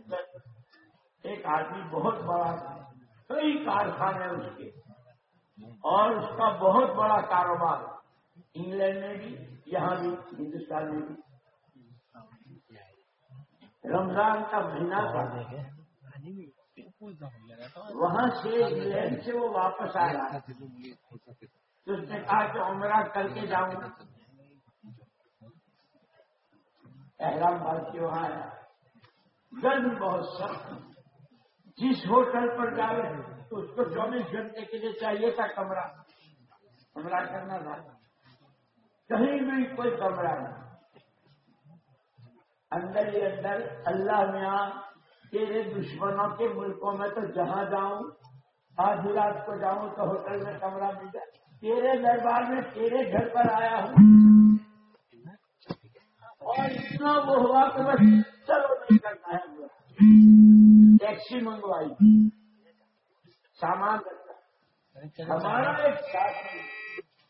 ایک آدمی بہت بڑا کئی کارخانے اس کے۔ اور اس کا بہت بڑا کاروبار انگلینڈ میں بھی، یہاں بھی، ہندوستان میں بھی۔ رمضان کا مہینہ تھا۔ وہاں سے انگلینڈ سے وہ واپس آیا۔ تو اس نے کہا کہ عمرہ کر کے جاؤں۔ گا احرام بھر کے وہاں آیا۔ گرمی بہت سخت۔ جس ہوٹل پر جائے تو اس کو چوبیس گھنٹے کے لیے چاہیے تھا کمرہ۔ کمرہ کرنا تھا۔ کہیں بھی کوئی کمرہ نہیں اندر ہی اندر اللہ میاں تیرے دشمنوں کے ملکوں میں تو جہاں جاؤں، آدھی رات کو جاؤں تو ہوٹل میں کمرہ مل جائے۔ تیرے دربار میں تیرے گھر پر آیا ہوں۔ اور اتنا وہ ہوا کہ بس چلو نہیں کرنا ہے۔ ٹیکسی منگوائی۔ سامان رکھا ہمارا ایک ساتھی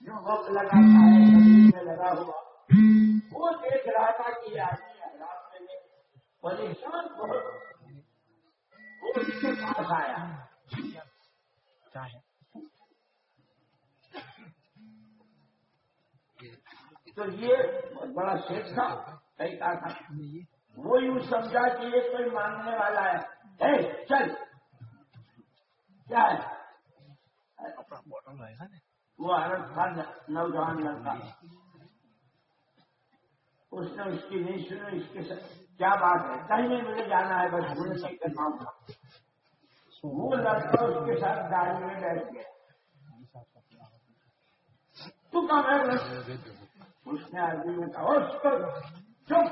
جو وقت لگاتا ہے میں لگا ہوا۔ وہ دیکھ رہا تھا کہ یہ آدمی راستے میں پریشان بہت۔ وہ اس کے پاس آیا۔ تو یہ بڑا شیخ تھا۔ کئی کہا تھا وہ یوں سمجھا کہ یہ کوئی مانگنے والا ہے۔ چل۔ کیا ہے وہ حضرت خان نوجوان لڑکا اس نے اس کی نہیں سنی اس کے کیا بات ہے کہیں نہیں مجھے جانا ہے بس بھول سے کرنا ہوگا وہ لڑکا اس کے ساتھ گاڑی میں بیٹھ گیا تو کہاں ہے اس نے آدمی نے کہا اس کو چپ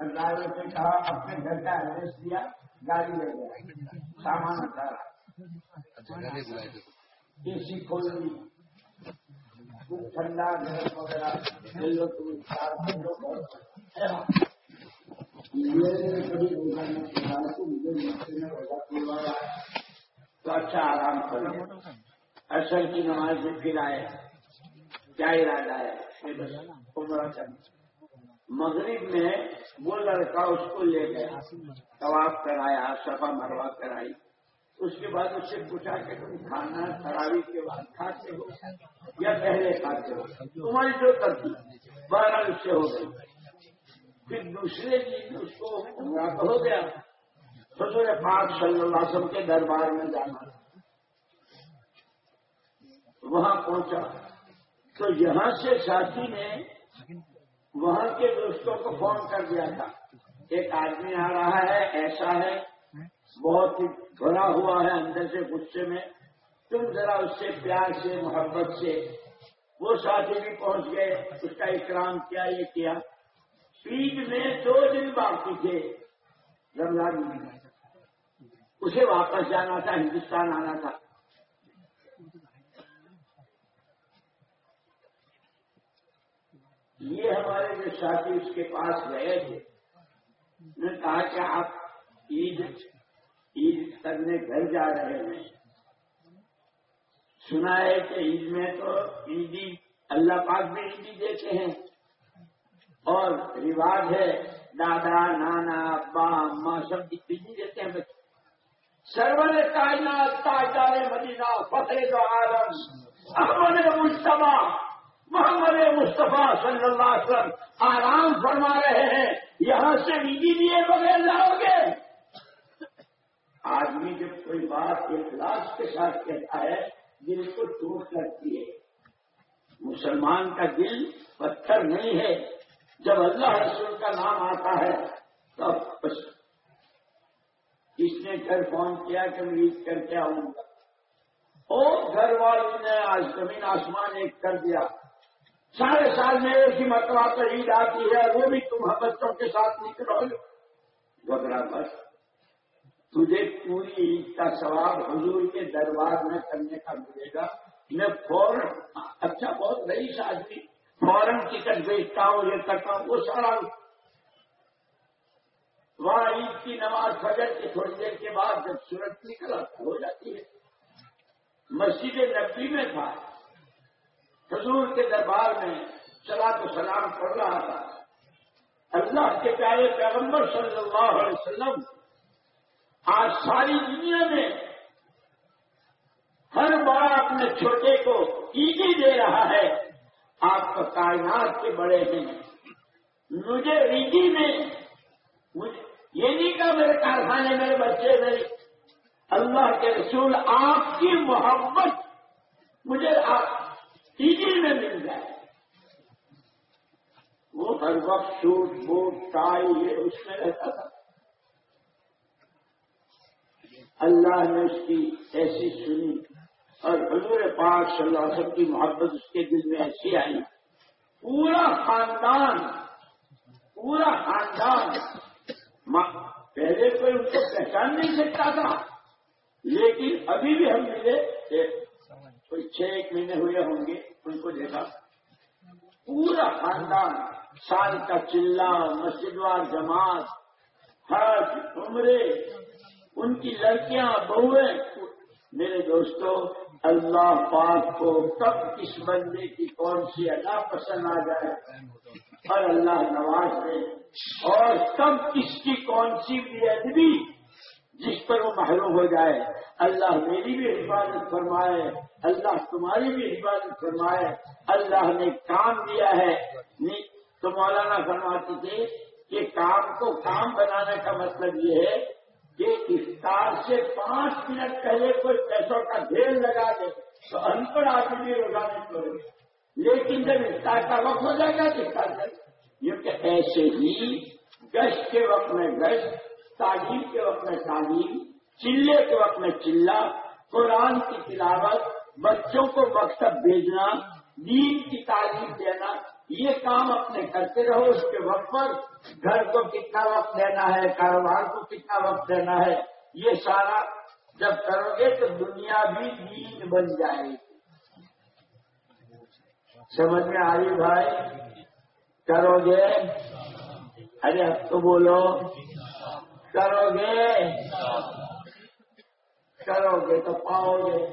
ڈرائیور سے کہا اپنے گھر کا ایڈریس دیا گاڑی لے گیا سامان اتارا اے سی ٹھنڈا گرم وغیرہ تو اچھا آرام کر اصل کی نماز میں پھر آئے کیا ارادہ ہے عمرہ مغرب میں وہ لڑکا اس کو لے گیا، طواف کرایا سفا مروا کرائی۔ اس کے بعد اس سے پوچھا کہ تم کھانا تراوی کے بعد کھاتے ہو یا پہلے کھاتے ہو۔ تمہاری جو کرتی بارہ اس سے ہو گئی۔ پھر دوسرے دن اس کو عمرہ ہو گیا۔ حضور پاک صلی اللہ علیہ وسلم کے دربار میں جانا۔ وہاں پہنچا۔ تو یہاں سے ساتھی نے وہاں کے دوستوں کو فون کر دیا تھا۔ ایک آدمی آ رہا ہے، ایسا ہے۔ بہت ہی بھرا ہوا ہے اندر سے غصے میں۔ تم ذرا اس سے پیار سے، محبت سے وہ ساتھی بھی پہنچ گئے۔ اس کا اکرام کیا یہ کیا؟ عید میں دو دن باقی تھے۔ رمضان میں اسے واپس جانا تھا، ہندوستان آنا تھا۔ یہ ہمارے جو ساتھی اس کے پاس گئے تھے نے کہا کہ آپ عید عید کرنے گھر جا رہے ہیں۔ سنا ہے کہ عید میں تو عیدی اللہ پاک بھی عیدی دیتے ہیں۔ اور رواج ہے، دادا، نانا، ابا اما سب بجلی دیتے ہیں۔ بچے سرور کائنات، تاجدار مدینہ فخر دو عالم، احمد مشتبہ محمد مصطفیٰ صلی اللہ علیہ وسلم آرام فرما رہے ہیں۔ یہاں سے بجلی دیے بغیر لاؤ گے آدمی جب کوئی بات اخلاص کے ساتھ کہتا ہے، دل کو ٹوٹ کرتی ہے۔ مسلمان کا دل پتھر نہیں ہے۔ جب اللہ رسول کا نام آتا ہے، تب اس نے گھر فون کیا کہ میں عید کر کے آؤں گا؟ اور گھر والوں نے آج زمین آسمان ایک کر دیا۔ سارے سال میں ایک ہی مرتبہ پر عید آتی ہے وہ بھی تم بچوں کے ساتھ نکلو۔ وغیرہ بس تجھے پوری عید کا ثواب حضور کے دربار میں کرنے کا ملے گا۔ میں فوراً اچھا بہت رئیس آدمی فوراً ٹکٹ بیچتا ہوں، یہ کرتا ہوں، وہ سارا وہاں عید کی نماز فجر کی تھوڑی دیر کے بعد جب سورج نکل ہو جاتی ہے۔ مسجد نبی میں تھا۔ حضور کے دربار میں چلا تو سلام پڑھ رہا تھا۔ اللہ کے پیارے پیغمبر صلی اللہ علیہ وسلم آج ساری دنیا میں ہر بڑا اپنے چھوٹے کو عیدی دے رہا ہے۔ آپ کا کائنات کے بڑے ہیں۔ مجھے عیدی میں مجھے یہ نہیں کہا میرے کارخانے میرے بچے میرے اللہ کے رسول آپ کی محبت مجھے آپ عیدی میں مل جائے۔ وہ ہر وقت سوٹ بوٹ ٹائی یہ اس میں رہتا تھا۔ اللہ نے اس کی ایسی سنی اور حضور پاک صلی اللہ علیہ وسلم کی محبت اس کے دل میں ایسی آئی۔ پورا خاندان پورا خاندان۔ پہلے کوئی ان کو پہچان نہیں سکتا تھا، لیکن ابھی بھی ہم ملے کوئی چھ، ایک مہینے ہوئے ہوں گے، ان کو دیکھا۔ پورا خاندان، سال کا چلہ مسجدوار جماعت، حج، عمرے ان کی لڑکیاں بہویں میرے دوستوں اللہ پاک کو کب کس بندے کی کون سی ادا پسند آ جائے؟ اور اللہ نواز دے۔ اور کب کس کی کون سی بھی ادبی جس پر وہ محروم ہو جائے۔ اللہ میری بھی حفاظت فرمائے۔ اللہ تمہاری بھی حفاظت فرمائے۔ اللہ نے کام دیا ہے۔ تو مولانا فرماتی تھے کہ کام کو کام بنانے کا مطلب یہ ہے کہ افطار سے پانچ منٹ پہلے کوئی پیسوں کا ڈھیر لگا دے تو ان پڑھ آدمی روزانے چھوڑے لیکن جب افطار کا وقت ہو جائے گا تو افطار کرے یہ کہ ایسے ہی گشت کے وقت میں گشت تعلیم کے وقت میں تعلیم چلے کے وقت میں چلا قرآن کی تلاوت، بچوں کو مقصد بھیجنا، دین کی تعلیم دینا یہ کام اپنے کرتے رہو، اس کے وقت پر گھر کو کتنا وقت دینا ہے، کاروبار کو کتنا وقت دینا ہے، یہ سارا جب کرو گے تو دنیا بھی دین بن جائے گی۔ سمجھ میں آئی بھائی؟ کرو گے؟ ارے اب تو بولو۔ کرو گے؟ کرو گے تو پاؤ گے۔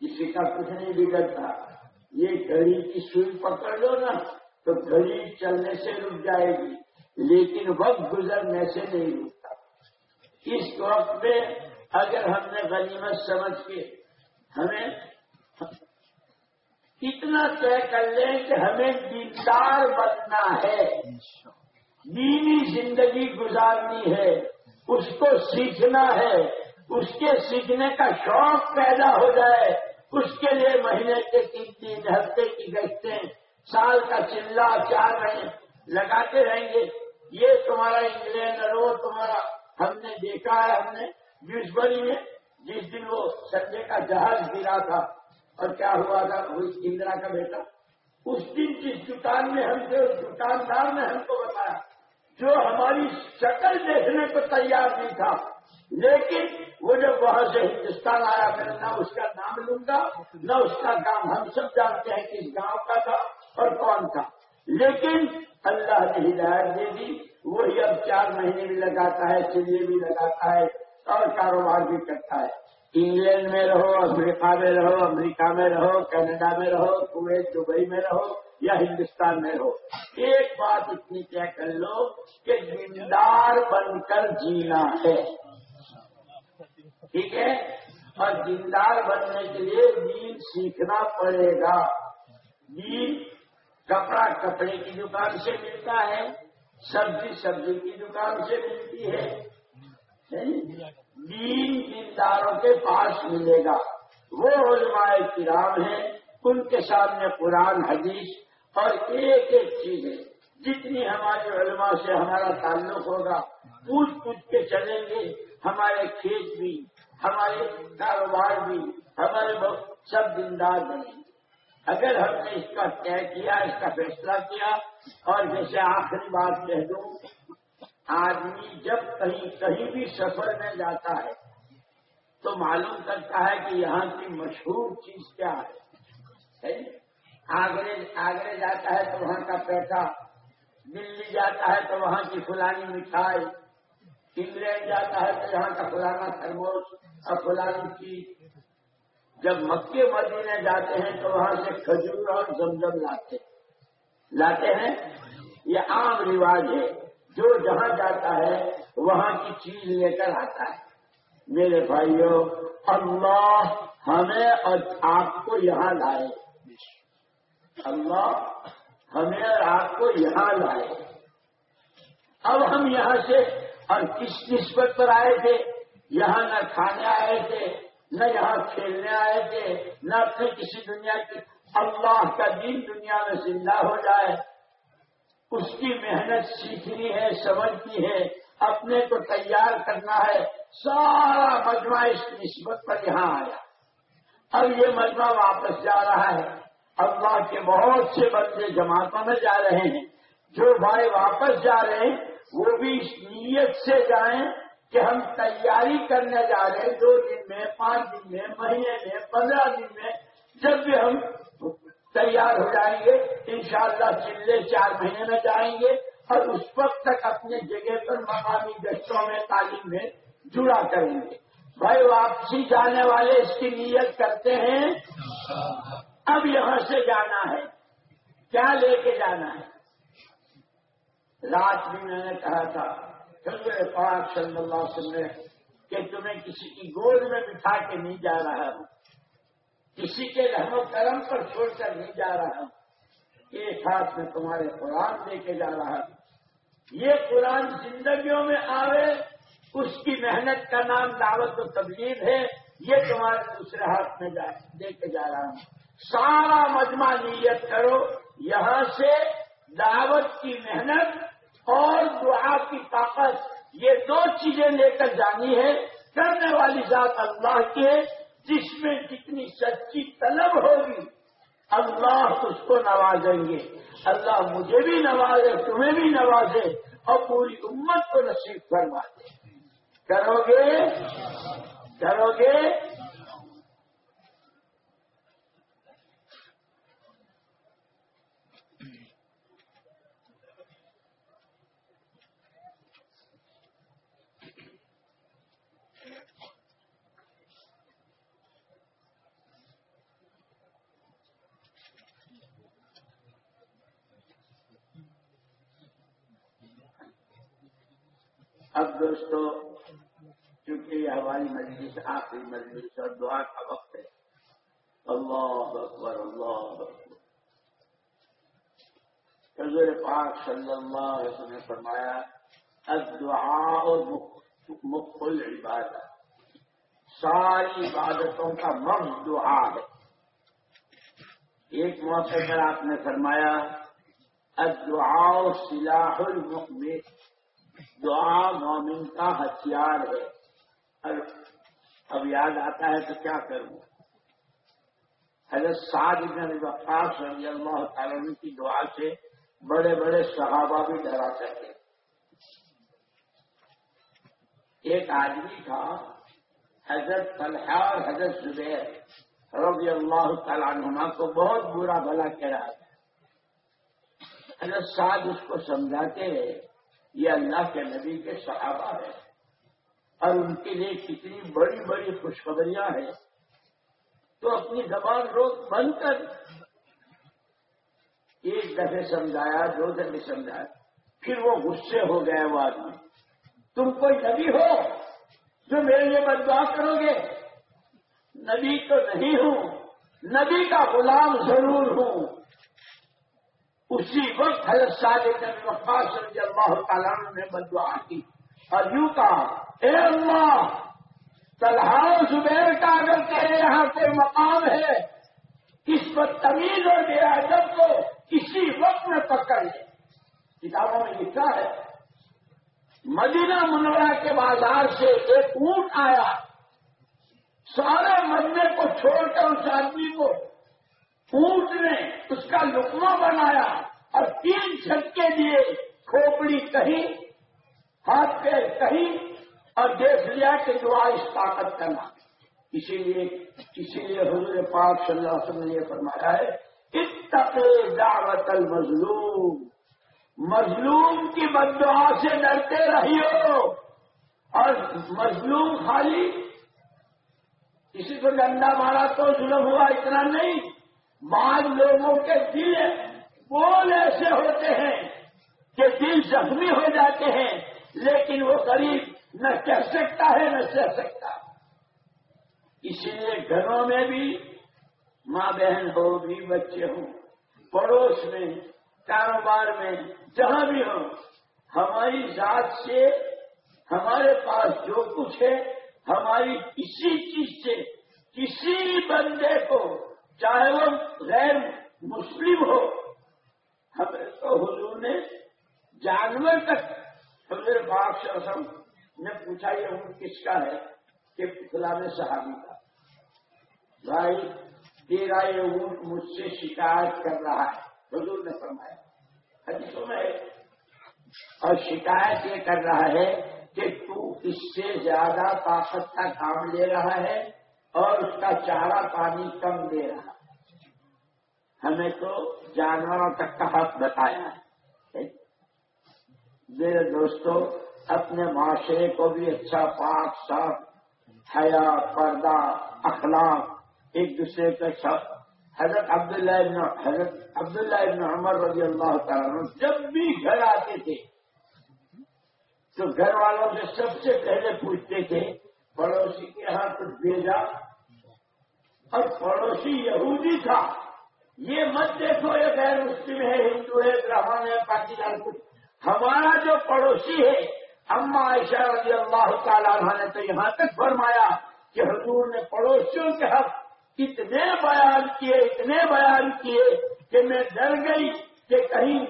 کسی کا کچھ نہیں بگڑتا۔ یہ گھڑی کی سوئی پکڑ لو نا تو گھڑی چلنے سے رک جائے گی، لیکن وقت گزرنے سے نہیں رکتا۔ اس وقت میں اگر ہم نے غنیمت سمجھ کے ہمیں اتنا طے کر لیں کہ ہمیں دیندار بننا ہے، دینی زندگی گزارنی ہے، اس کو سیکھنا ہے، اس کے سیکھنے کا شوق پیدا ہو جائے اس کے لیے مہینے کے تین تین ہفتے کی گشتیں سال کا چلا چار رہے لگاتے رہیں گے۔ یہ تمہارا انگلینڈ رو تمہارا ہم نے دیکھا ہے، ہم نے بیسبری میں جس دن وہ سنڈے کا جہاز گرا تھا۔ اور کیا ہوا تھا؟ اندرا کا بیٹا۔ اس دن جس دکان میں ہم تھے، اس دکاندار نے ہم کو بتایا، جو ہماری شکل دیکھنے کو تیار نہیں تھا۔ لیکن وہ جب وہاں سے ہندوستان آیا، میں نہ اس کا نام لوں گا، نہ اس کا کام ہم سب جانتے ہیں کہ اس گاؤں کا تھا اور کون تھا۔ لیکن اللہ نے ہدایت دے دی، وہی اب چار مہینے بھی لگاتا ہے، چلیے بھی لگاتا ہے اور کاروبار بھی کرتا ہے۔ انگلینڈ میں رہو افریقہ میں رہو، امریکہ میں رہو، کینیڈا میں رہو، کویت، دبئی میں رہو یا ہندوستان میں ہو ایک بات اتنی طے کر لو کہ دیندار بن کر جینا ہے۔ ٹھیک ہے؟ اور دیندار بننے کے لیے دین سیکھنا پڑے گا۔ دین کپڑا، کپڑے کی دکان سے ملتا ہے، سبزی سبزی کی دکان سے ملتی ہے۔ یعنی دین دینداروں کے پاس ملے گا۔ وہ علماء کرام ہیں، ان کے سامنے قرآن، حدیث اور ایک ایک چیز ہے۔ جتنی ہمارے علماء سے ہمارا تعلق ہوگا، پوچھ پوچھ کے چلیں گے، ہمارے کھیت بھی ہمارے کاروبار بھی ہمارے سب دیندار بنے۔ اگر ہم نے اس کا طے کیا، اس کا فیصلہ کیا اور جیسے آخری بات کہہ دوں، آدمی جب کہیں کہیں بھی سفر میں جاتا ہے تو معلوم کرتا ہے کہ یہاں کی مشہور چیز کیا ہے۔ جی؟ آگرے آگرے جاتا ہے تو وہاں کا پیٹا دلی جاتا ہے تو وہاں کی فلانی مٹھائی انگلینڈ جاتا ہے تو یہاں کا فلانا تھرموس اور فلانی چیز۔ جب مکے مدینے جاتے ہیں تو وہاں سے کھجور اور زمزم لاتے لاتے ہیں؟ یہ عام رواج ہے۔ جو جہاں جاتا ہے، وہاں کی چیز لے کر آتا ہے۔ میرے بھائیوں، اللہ ہمیں اور آپ کو یہاں لائے۔ اللہ ہمیں اور آپ کو یہاں لائے۔ اب ہم یہاں سے اور کس نسبت پر آئے تھے؟ یہاں نہ کھانے آئے تھے، نہ یہاں کھیلنے آئے تھے، نہ اپنے کسی دنیا کی اللہ کا دین دنیا میں زندہ ہو جائے۔ اس کی محنت سیکھنی ہے، سمجھنی ہے، اپنے کو تیار کرنا ہے۔ سارا مجمع اس نسبت پر یہاں آیا۔ اب یہ مجمع واپس جا رہا ہے۔ اللہ کے بہت سے بندے جماعتوں میں جا رہے ہیں۔ جو بھائی واپس جا رہے ہیں وہ بھی اس نیت سے جائیں کہ ہم تیاری کرنے جا رہے ہیں دو دن میں پانچ دن میں مہینے میں پندرہ دن میں جب بھی ہم تیار ہو جائیں گے انشاءاللہ شاء چلے چار مہینے میں جائیں گے اور اس وقت تک اپنے جگہ پر مقامی گشتوں میں تعلیم میں جڑا کریں گے۔ بھائی واپسی جانے والے اس کی نیت کرتے ہیں؟ اب یہاں سے جانا ہے۔ کیا لے کے جانا ہے؟ رات بھی میں نے کہا تھا پاک صلی اللہ علیہ وسلم کہ تمہیں کسی کی گود میں بٹھا کے نہیں جا رہا ہوں، کسی کے رحم و کرم پر چھوڑ کر نہیں جا رہا ہوں، ایک ہاتھ میں تمہارے قرآن دے کے جا رہا ہوں۔ یہ قرآن زندگیوں میں آوے، اس کی محنت کا نام دعوت و تبلیغ ہے، یہ تمہارے دوسرے ہاتھ میں دے کے جا رہا ہوں۔ سارا مجمع نیت کرو، یہاں سے دعوت کی محنت اور دعا کی طاقت یہ دو چیزیں لے کر جانی ہے۔ کرنے والی ذات اللہ کے جس میں جتنی سچی طلب ہوگی، اللہ اس کو نوازیں گے۔ اللہ مجھے بھی نوازے، تمہیں بھی نوازے اور پوری امت کو نصیب کروا دے کرو گے؟ کرو گے؟ اب دوستو، چونکہ یہ ہماری مجلس آخری مجلس اور دعا کا وقت ہے۔ اللہ اکبر اللہ اکبر۔ حضور پاک صلی اللہ علیہ وسلم نے فرمایا، الدعاء اور مقبل عبادت۔ ساری عبادتوں کا مرض دعا ہے۔ ایک موقع پر آپ نے فرمایا، الدعاء سلاح المؤمن دعا مومن کا ہتھیار ہے۔ اب یاد آتا ہے تو کیا کروں؟ حضرت سعد ابن وقاص رضی اللہ تعالی کی دعا سے بڑے بڑے صحابہ بھی ڈرا سکے ایک آدمی تھا، حضرت طلحہ اور حضرت زبیر رضی اللہ تعالیٰ عنہ کو بہت برا بھلا کہہ رہا تھا۔ حضرت سعد اس کو سمجھاتے ہیں یہ اللہ کے نبی کے صحابہ ہیں۔ اور ان کے لیے کتنی بڑی بڑی خوشخبریاں ہیں۔ تو اپنی زبان روک بند کر۔ ایک دفعہ سمجھایا، دو دفعے سمجھایا۔ پھر وہ غصے ہو گئے وہ آدمی۔ تم کوئی نبی ہو جو میرے لیے بدعا کرو گے؟ نبی تو نہیں ہوں۔ نبی کا غلام ضرور ہوں۔ اسی وقت حضرت صادق نبی وقاص رضی اللہ تعالیٰ نے بدعا کی اور یوں کہا، اے اللہ، طلحہ زبیر کا اگر کہے یہاں کوئی مقام ہے؟ اس بدتمیز اور بے ادب کو اسی وقت میں پکڑ لے۔ کتابوں میں لکھا ہے، مدینہ منورہ کے بازار سے ایک اونٹ آیا۔ سارے مدنے کو چھوڑ کر اس آدمی کو اونٹ نے اس کا لکما بنایا اور تین چھکے دیے کھوپڑی کہیں ہاتھ پہ کہیں اور دیکھ لیا کہ دعا اس طاقت کرنا اسی لیے اسی لیے حضور پاک صلی اللہ علیہ وسلم نے یہ فرمایا ہے اتقے دعوت المظلوم۔ مظلوم کی بدعا سے ڈرتے رہیو۔ اور مظلوم خالی کسی کو ڈنڈا مارا تو ظلم ہوا، اتنا نہیں۔ بعض لوگوں کے دل بول ایسے ہوتے ہیں کہ دل زخمی ہو جاتے ہیں، لیکن وہ غریب نہ کہہ سکتا ہے، نہ سہ سکتا۔ اسی لیے گھروں میں بھی ماں بہن ہو، بھی بچے ہوں، پڑوس میں، کاروبار میں، جہاں بھی ہو ہماری ذات سے، ہمارے پاس جو کچھ ہے، ہماری کسی چیز سے، کسی بندے کو چاہے وہ غیر مسلم ہو۔ ہمیں تو حضور نے جانور تک حضور باپ سے نے پوچھا، یہ اونٹ کس کا ہے کہ فلاں صحابی کا؟ بھائی، تیرا یہ اونٹ مجھ سے شکایت کر رہا ہے۔ حضور نے فرمایا، حدیثوں میں اور شکایت یہ کر رہا ہے کہ تو اس سے زیادہ طاقت کا کام لے رہا ہے اور اس کا چارہ پانی کم دے رہا ہے۔ ہمیں تو جانوروں تک کا حق بتایا ہے۔ میرے دوستوں اپنے معاشرے کو بھی اچھا پاک، صاف، حیا، پردہ، اخلاق، ایک دوسرے کا حضرت عبداللہ ابن، حضرت عبداللہ ابن عمر رضی اللہ تعالیٰ جب بھی گھر آتے تھے، تو گھر والوں سے سب سے پہلے پوچھتے تھے، پڑوسی کے یہاں کچھ بھیجا؟ اور پڑوسی یہودی تھا۔ یہ مت دیکھو، یہ غیر مسلم ہے، ہندو ہے، برہمن ہے، پاکستان کچھ ہمارا جو پڑوسی ہے، اما عائشہ رضی اللہ تعالیٰ نے تو یہاں تک فرمایا کہ حضور نے پڑوسیوں کے حق اتنے بیان کیے، اتنے بیان کیے کہ میں ڈر گئی کہ کہیں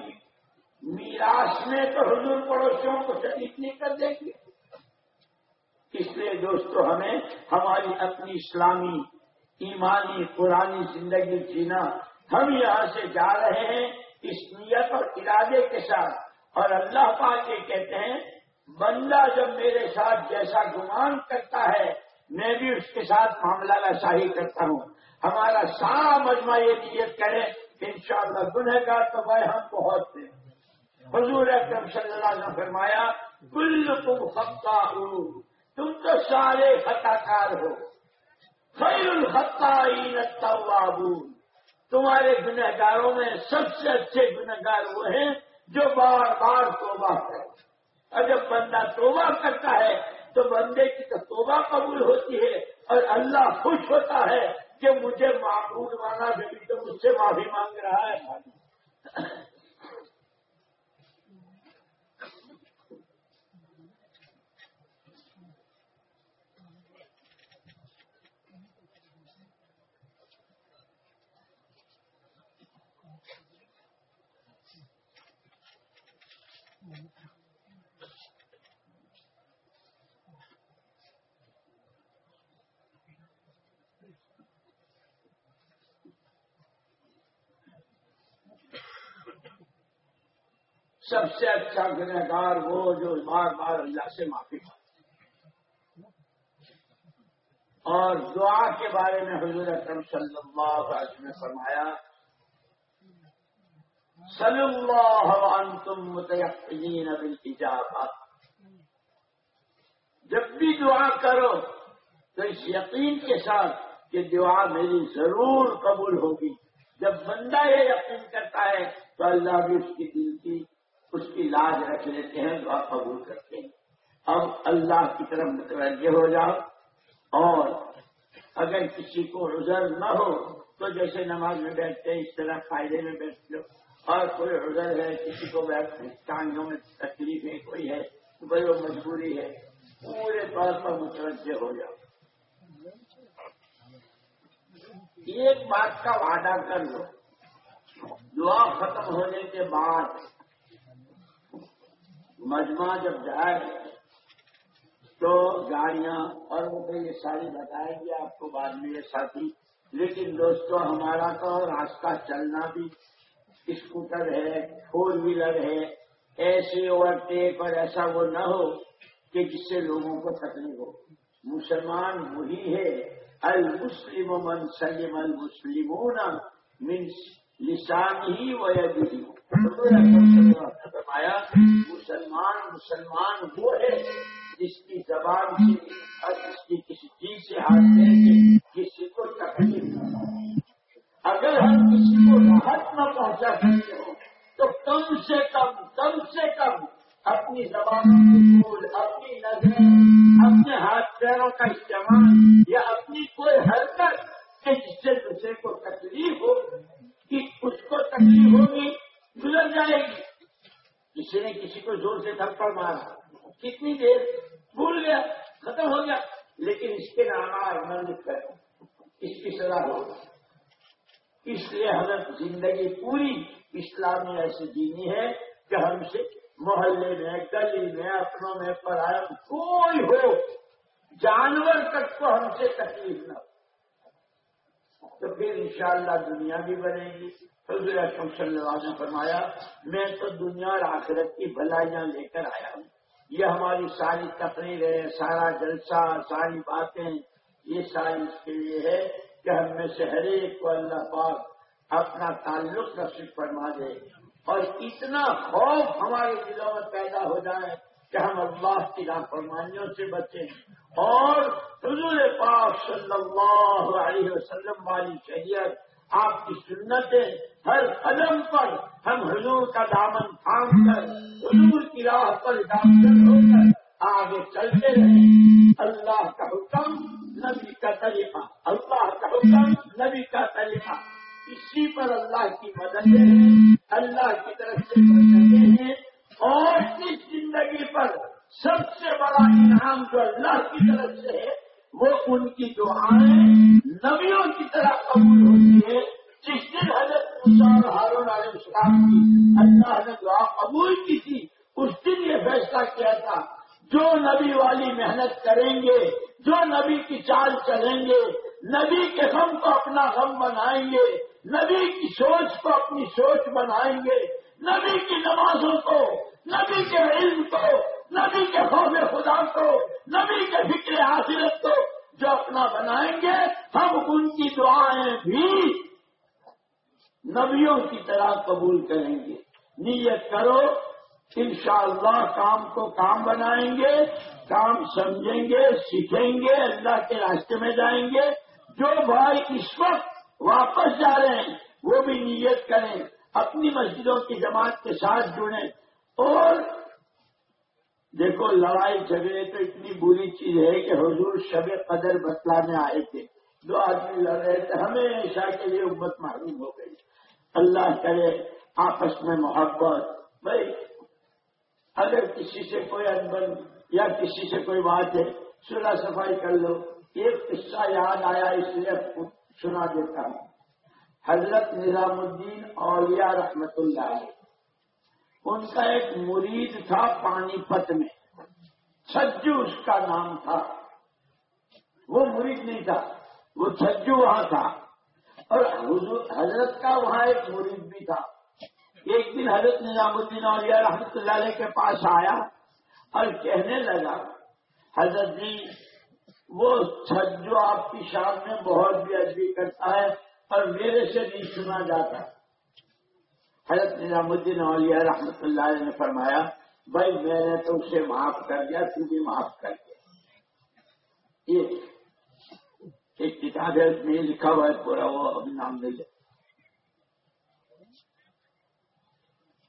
میراث میں تو حضور پڑوسیوں کو شریک نہیں کر دیں گے۔ اس لیے دوستو، ہمیں ہماری اپنی اسلامی، ایمانی، پرانی زندگی جینا ہم یہاں سے جا رہے ہیں اس نیت اور ارادے کے ساتھ۔ اور اللہ پاک یہ کہتے ہیں، بندہ جب میرے ساتھ جیسا گمان کرتا ہے، میں بھی اس کے ساتھ معاملہ ویسا ہی کرتا ہوں۔ ہمارا سارا مجمع یہ نیت کرے کہ ان شاء اللہ گنہ گار تو بھائی ہم بہت تھے حضور اکرم صلی اللہ علیہ وسلم فرمایا کل تم خطا تم تو سارے خطا کار ہو۔ خیر الخطائین التوابون۔ تمہارے گنہ گاروں میں سب سے اچھے گنہ گار وہ ہیں جو بار بار توبہ کرے اور جب بندہ توبہ کرتا ہے، تو بندے کی تو توبہ قبول ہوتی ہے اور اللہ خوش ہوتا ہے کہ مجھے معمول مانا جبھی تو مجھ سے معافی مانگ رہا ہے۔ سب سے اچھا گنہگار وہ جو بار بار اللہ سے معافی مانگے اور دعا کے بارے میں حضور اکرم صلی اللہ علیہ وسلم نے فرمایا، صلی اللہ انتم متیقین بالجابت جب بھی دعا کرو تو اس یقین کے ساتھ کہ دعا میری ضرور قبول ہوگی۔ جب بندہ یہ یقین کرتا ہے تو اللہ بھی اس کی دل کی اس کی لاج رکھ لیتے ہیں دعا قبول کرتے ہیں۔ اب اللہ کی طرف متوجہ ہو جاؤ اور اگر کسی کو عذر نہ ہو تو جیسے نماز میں بیٹھتے ہیں، اس طرح فائدے میں بیٹھ لو۔ اور کوئی عذر ہے، کسی کو ٹانگوں میں تکلیف ہے، کوئی ہے تو بھائی وہ مجبوری ہے۔ پورے طور پر متوجہ ہو جاؤ۔ ایک بات کا وعدہ کر لو۔ دعا ختم ہونے کے بعد مجمع جب جائے تو گاڑیاں اور وہ تو یہ ساری بتائیں گے آپ کو بعد میں یہ ساتھی لیکن دوستوں ہمارا تو راستہ چلنا بھی اسکوٹر ہے فور ویلر ہے، ایسے اوورٹیک اور ایسا وہ نہ ہو کہ جس سے لوگوں کو تکلیف ہو۔ مسلمان وہی ہے، المسلم من سلم المسلمون من لسان ہی و فرمایا، مسلمان مسلمان وہ ہے جس کی زبان سے اور جس کی کسی چیز سے ہاتھ دیں گے کسی کو تکلیف نہ اگر ہم کسی کو راحت نہ پہنچا سکتے ہو، تو کم سے کم کم سے کم اپنی زبان کی بول اپنی نظر، اپنے ہاتھ، پیروں کا استعمال یا اپنی کوئی حرکت کہ جس سے دوسرے کو تکلیف ہو کہ اس کو تکلیف ہوگی گزر جائے گی کسی نے کسی کو زور سے تھپڑ مارا کتنی دیر بھول گیا، ختم ہو گیا، لیکن اس کے نام نہ لکھ کر اس کی سزا ہو اس لیے ہمیں زندگی پوری اسلامی ایسی جینی ہے کہ ہم سے محلے میں، گلی میں، اپنوں میں پڑھائی کوئی ہو، جانور تک کو ہم سے تکلیف نہ ہو۔ تو پھر انشاءاللہ دنیا بھی بنے گی۔ حضور اکرم صلی اللہ نے فرمایا، میں تو دنیا اور آخرت کی بھلائیاں لے کر آیا ہوں۔ یہ ہماری ساری تقریر ہے، سارا جلسہ، ساری باتیں، یہ ساری اس کے لیے ہے کہ ہم میں سے ہر ایک کو اللہ پاک اپنا تعلق نصیب فرما دے۔ اور اتنا خوف ہمارے دلوں میں پیدا ہو جائے کہ ہم اللہ کی نافرمانیوں سے بچیں۔ اور حضور پاک صلی اللہ علیہ وسلم والی شریعت آپ کی سنتیں ہر قدم پر ہم حضور کا دامن تھام کر حضور کی راہ پر دامن ہو کر آگے چلتے رہیں۔ اللہ کا حکم، نبی کا طریقہ۔ اللہ کا حکم، نبی کا طریقہ۔ اسی پر اللہ کی مدد ہیں اللہ کی طرف سے برکتیں ہیں اور اس زندگی پر سب سے بڑا انعام جو اللہ کی طرف سے ہے وہ ان کی دعائیں نبیوں کی طرح قبول ہوتی ہے جس دن حضرت اور ہارون علیہ السلام کی اللہ نے دعا قبول کی تھی، اس دن یہ فیصلہ کیا تھا، جو نبی والی محنت کریں گے، جو نبی کی چال چلیں گے، نبی کے غم کو اپنا غم بنائیں گے، نبی کی سوچ کو اپنی سوچ بنائیں گے، نبی کی نمازوں کو، نبی کے علم کو نبی کے خوف خدا کو، نبی کے فکر حاصلت کو جو اپنا بنائیں گے، ہم ان کی دعائیں بھی نبیوں کی طرح قبول کریں گے۔ نیت کرو، انشاءاللہ کام کو کام بنائیں گے، کام سمجھیں گے، سیکھیں گے، اللہ کے راستے میں جائیں گے۔ جو بھائی اس وقت واپس جا رہے ہیں، وہ بھی نیت کریں، اپنی مسجدوں کی جماعت کے ساتھ جڑیں اور دیکھو، لڑائی جھگڑے تو اتنی بری چیز ہے کہ حضور شب قدر بتلانے آئے تھے۔ دو آدمی لڑ رہے تھے، ہمیشہ کے لیے امت معلوم ہو گئی۔ اللہ کرے، آپس میں محبت۔ بھائی، اگر کسی سے کوئی انبن یا کسی سے کوئی بات ہے سلا صفائی کر لو۔ ایک قصہ یاد آیا، اس لیے سنا دیتا ہوں۔ حضرت نظام الدین اولیاء رحمت اللہ علیہ۔ ان کا ایک مرید تھا پانی پت میں۔ چھجو اس کا نام تھا۔ وہ مرید نہیں تھا، وہ چھجو وہاں تھا۔ اور حضرت کا وہاں ایک مرید بھی تھا۔ ایک دن حضرت نظام الدین علیہ رحمت اللہ علیہ کے پاس آیا اور کہنے لگا، حضرت جی وہ چھجو آپ کی شام میں بہت بھی ادبی کرتا ہے اور میرے سے نہیں سنا جاتا حضرت نظام الدین علیہ رحمت اللہ علیہ نے فرمایا، بھائی میں نے تو اسے معاف کر دیا، تو بھی معاف کر دیا۔ یہ ایک کتاب ہے، اس میں لکھا ہوا ہے، پورا وہ ابھی نام لے لے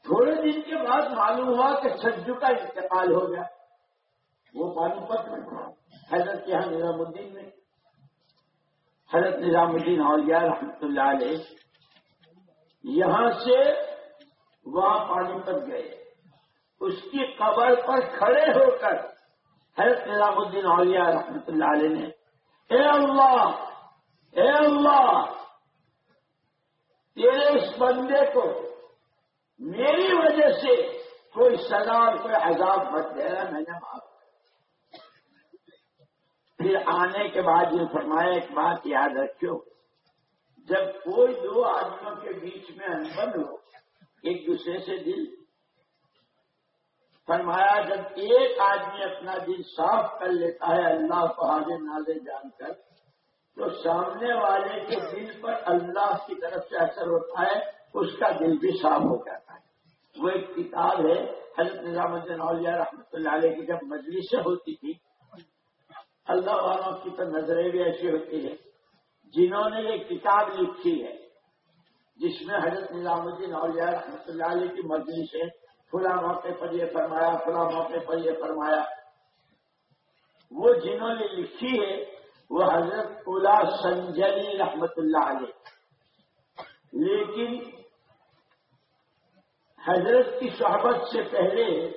تھوڑے دن کے بعد معلوم ہوا کہ سجو کا انتقال ہو گیا۔ وہ پانی پت میں حضرت یہاں نظام الدین میں حضرت نظام الدین اولیاء رحمۃ اللہ علیہ یہاں سے وہاں پانی پت گئے۔ اس کی قبر پر کھڑے ہو کر حضرت نظام الدین اولیاء رحمۃ اللہ علیہ نے اے اللہ اے اللہ، تیرے اس بندے کو میری وجہ سے کوئی سزا اور کوئی عذاب مت دے رہا، میں نے معاف پھر آنے کے بعد یہ فرمایا، ایک بات یاد رکھو جب کوئی دو آدمیوں کے بیچ میں انبن ہو ایک دوسرے سے دل فرمایا، جب ایک آدمی اپنا دل صاف کر لیتا ہے، اللہ کو حاضر نازر جان کر، تو سامنے والے کے دل پر اللہ کی طرف سے اثر ہوتا ہے، اس کا دل بھی صاف ہو جاتا ہے۔ وہ ایک کتاب ہے، حضرت نظام الدین اولیاء رحمۃ اللہ علیہ کی جب مجلسیں ہوتی تھی، اللہ والوں کی تو نظریں بھی ایسی ہوتی ہے جنہوں نے یہ کتاب لکھی ہے جس میں حضرت نظام الدین اولیاء رحمۃ اللہ علیہ کی مجلس ہے فلاں موقع پر یہ فرمایا، فلاں موقع پر یہ فرمایا۔ وہ جنہوں نے لکھی ہے، وہ حضرت اولا سنجلی رحمت اللہ علیہ۔ لیکن حضرت کی صحبت سے پہلے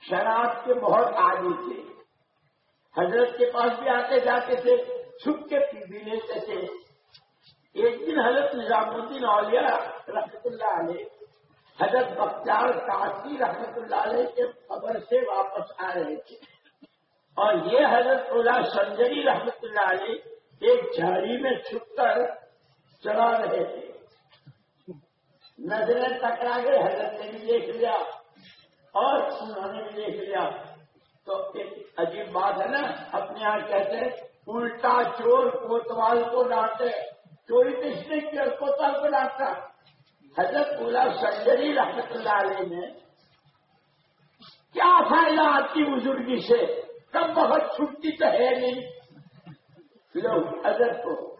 شراب کے بہت عادی تھے۔ حضرت کے پاس بھی آتے جاتے تھے، چھپ کے پی بھی لیتے تھے۔ ایک دن حضرت نظام الدین اولیاء رحمت اللہ علیہ، حضرت بختیار کاشی رحمت اللہ علیہ کے قبر سے واپس آ رہے تھے۔ اور یہ حضرت اللہ سنجری رحمت اللہ علیہ ایک جھاڑی میں چھپ کر چلا رہے تھے۔ نظریں ٹکرا گئے حضرت نے بھی دیکھ لیا اور انہوں نے بھی دیکھ لیا۔ تو ایک عجیب بات ہے نا، اپنے یہاں کہتے ہیں، الٹا چور کوتوال کو ڈانٹے۔ چوری کس نے کیا کوتوال کو ڈانٹا حضرت اللہ سنجری رحمت اللہ علیہ نے کیا فائدہ آپ کی بزرگی سے؟ کب بہت چھٹی تو ہے نہیں۔ لوگ حضرت کو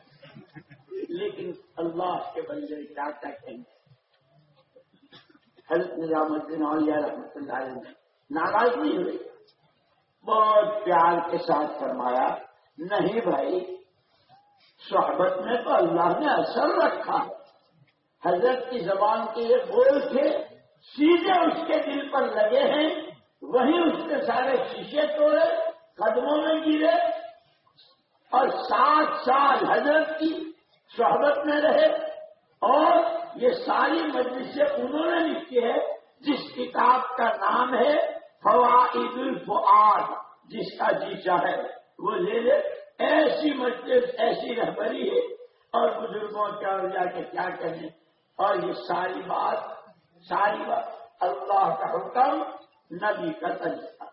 لیکن اللہ کے بندے کیا کیا کہیں گے حضرت نظام الدین اولیاء رحمت اللہ علیہ نے ناراض نہیں ہوئی بہت پیار کے ساتھ فرمایا، نہیں بھائی صحبت میں تو اللہ نے اثر رکھا۔ حضرت کی زبان کے یہ بول تھے، سیدھے اس کے دل پر لگے ہیں وہی اس کے سارے شیشے توڑے، قدموں میں گرے۔ اور سات سال حضرت کی صحبت میں رہے۔ اور یہ ساری مجلسیں انہوں نے لکھی ہے جس کتاب کا نام ہے فوائد الفعاد جس کا جی چاہے وہ لے لے۔ ایسی مجلس ایسی رہبری ہے اور بزرگوں کیا جا کے کیا کہیں؟ اور یہ ساری بات ساری بات اللہ کا حکم نبی کا طریقہ۔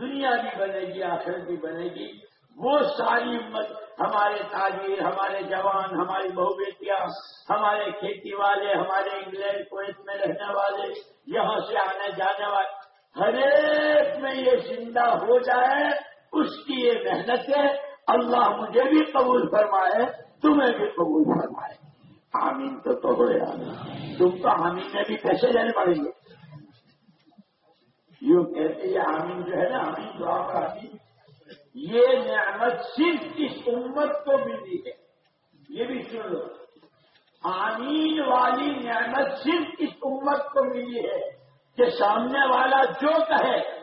دنیا بھی بنے گی آخر بھی بنے گی۔ وہ ساری امت، ہمارے تاجر، ہمارے جوان، ہماری بہو بیٹیاں، ہمارے کھیتی والے، ہمارے انگلینڈ، کویت میں رہنے والے، یہاں سے آنے جانے والے، ہر ایک میں یہ زندہ ہو جائے، اس کی یہ محنت ہے۔ اللہ مجھے بھی قبول فرمائے، تمہیں بھی قبول فرمائے۔ آمین تو تو ہو یار تم تو آمین میں بھی پیسے لینے پڑیں گے یوں کہتے یہ آمین جو ہے نا، آمین دعا کا آمین یہ نعمت صرف اس امت کو ملی ہے۔ یہ بھی سن لو۔ آمین والی نعمت صرف اس امت کو ملی ہے کہ سامنے والا جو کہے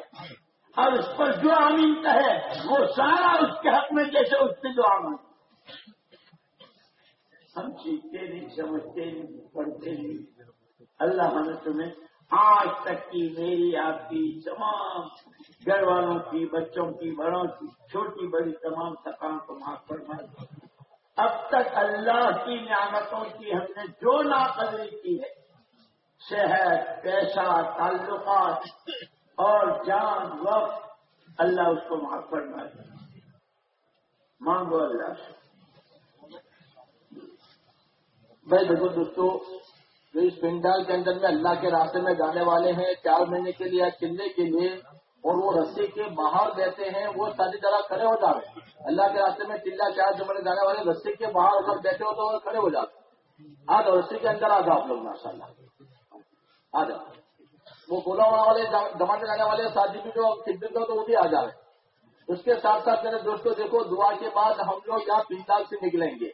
اور اس پر جو آمین کہے وہ سارا اس کے حق میں جیسے اس سے جو آمین ہم سیکھتے نہیں سمجھتے نہیں پڑھتے نہیں اللہ ہمیں تمہیں آج تک کی میری آپ کی تمام گھر والوں کی، بچوں کی، بڑوں کی، چھوٹی بڑی تمام تکان کو معاف فرما اب تک اللہ کی نعمتوں کی ہم نے جو ناقدری کی ہے، صحت، پیسہ، تعلقات اور جان وقت اللہ اس کو معاف فرما دے۔ مانگو اللہ سے۔ بھائی دیکھو دوستوں جو اس پنڈال کے اندر میں اللہ کے راستے میں جانے والے ہیں، چار مہینے کے لیے چلنے کے لیے اور وہ رسی کے باہر بیٹھے ہیں، وہ ساری طرح کھڑے ہو جاتے اللہ کے راستے میں چلا چار جمعے جانے والے رسی کے باہر اگر بیٹھے ہو تو کھڑے ہو جاتے آج رسی کے اندر آ جاؤ آپ لوگ ماشاء اللہ آ جاؤ۔ وہ گولا والے جمانے جانے والے ساتھی جی بھی جو خدمت ہو تو وہ بھی آ جائے۔ اس کے ساتھ ساتھ میرے دوستوں دیکھو، دعا کے بعد ہم لوگ یہاں پنڈال سے نکلیں گے۔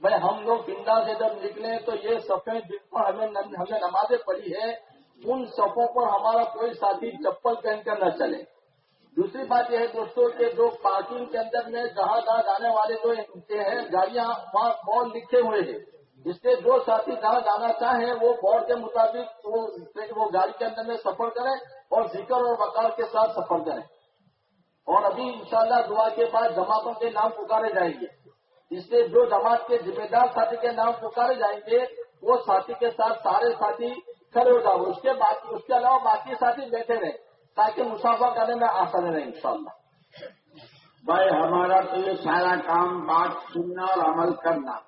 بھائی ہم لوگ پنڈال سے جب نکلیں تو یہ صفیں جن پر ہمیں ہمیں نمازیں پڑھی ہے ان صفوں پر ہمارا کوئی ساتھی چپل پہن کر نہ چلے۔ دوسری بات یہ ہے دوستوں کہ جو پارکنگ کے اندر میں جہاں جہاں جانے والے جو ہیں، گاڑیاں وہاں بورڈ لکھے ہوئے ہیں۔ اس سے جو ساتھی جہاں جانا چاہیں وہ بورڈ کے مطابق وہ گاڑی کے اندر میں سفر کریں اور ذکر اور وقار کے ساتھ سفر کریں اور ابھی انشاءاللہ دعا کے بعد جماعتوں کے نام پکارے جائیں گے۔ اس سے جو جماعت کے ذمہ دار ساتھی کے نام پکارے جائیں گے، وہ ساتھی کے ساتھ سارے ساتھی کھڑے ہو جاؤ۔ اس کے بعد، اس کے علاوہ باقی ساتھی بیٹھے رہے تاکہ مسافہ کرنے میں آسان رہے انشاءاللہ۔ بھائی، ہمارا تو یہ سارا کام بات سننا اور عمل کرنا۔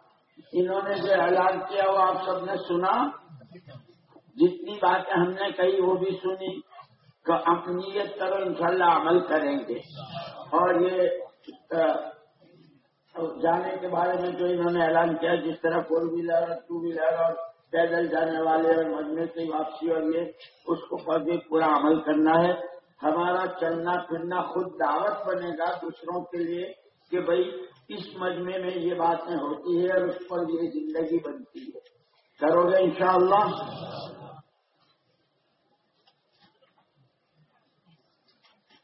انہوں نے جو اعلان کیا وہ آپ سب نے سنا۔ جتنی باتیں ہم نے کہی وہ بھی سنی۔ کہ اپنیت کرو، انشاءاللہ عمل کریں گے۔ اور یہ جانے کے بارے میں جو انہوں نے اعلان کیا، جس طرح فور ویلر اور ٹو ویلر اور پیدل جانے والے اور مجمے کی واپسی اور یہ، اس کو پودے پورا عمل کرنا ہے۔ ہمارا چلنا پھرنا خود دعوت بنے گا دوسروں کے لیے کہ بھائی اس مجمے میں یہ باتیں ہوتی ہے اور اس پر یہ زندگی بنتی ہے۔ کرو گے انشاءاللہ؟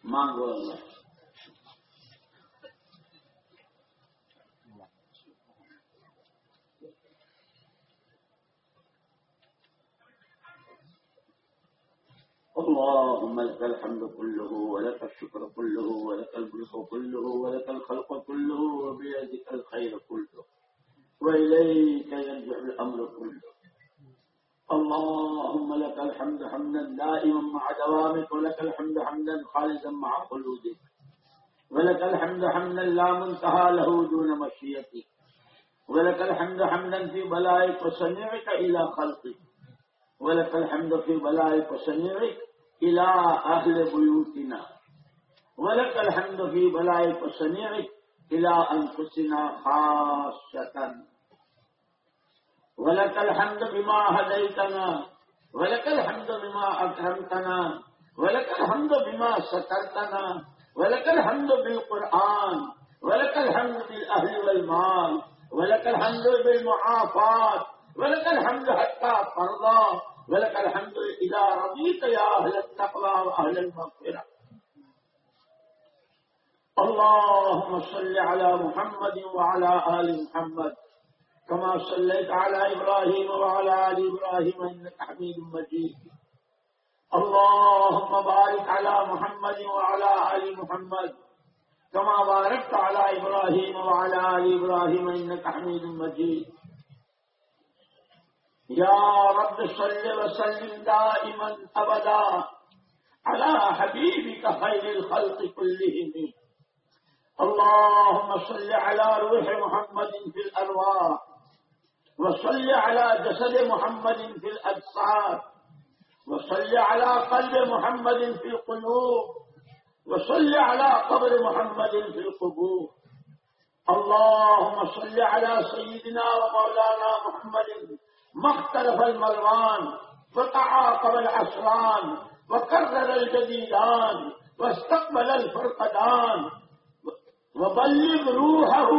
مانگو اللہ۔ اللهم لك الحمد كله ولك الشكر كله ولك الملك كله ولك الخلق كله وبيدك الخير كله وإليك يرجع الأمر كله. اللهم لك الحمد حمدا دائما مع دوامك ولك الحمد حمدا خالدا مع خلودك. ولك الحمد حمدا لا منتهى له دون مشيتك. ولك الحمد حمدا في بلائك وسميعك إلى خلقك. ولك الحمد في بلائك وسميعك إلى أهل بيوتنا. ولك الحمد في بلائك وسميعك إلى أنفسنا خاصة. ولك الحمد بما هديتنا. ولك الحمد بما أكرمتنا ولك الحمد بما سترتنا. ولك الحمد بالقرآن. ولك الحمد بالأهل والمال. ولك الحمد بالمعافات ولك الحمد حتى فرضا ولك الحمد إذا رضيت يا أهل التقوى وأهل المغفرة. اللهم صل على محمد وعلى آل محمد. كما صليت على إبراهيم وعلى آل إبراهيم إنك حميد مجيد. اللهم بارك على محمد وعلى آل محمد. كما باركت على إبراهيم وعلى آل إبراهيم إنك حميد مجيد. يا رب صل وسلم دائما أبدا على حبيبك خير الخلق كلهم. اللهم صل على روح محمد في الأرواح وصل على جسد محمد في الأجساد وصل على قلب محمد في القلوب وصل على قبر محمد في القبور. اللهم صل على سيدنا ومولانا محمد ما اختلف الملوان، وتعاقب العسران وكرر الجديدان، واستقبل الفرقدان. وبلغ روحه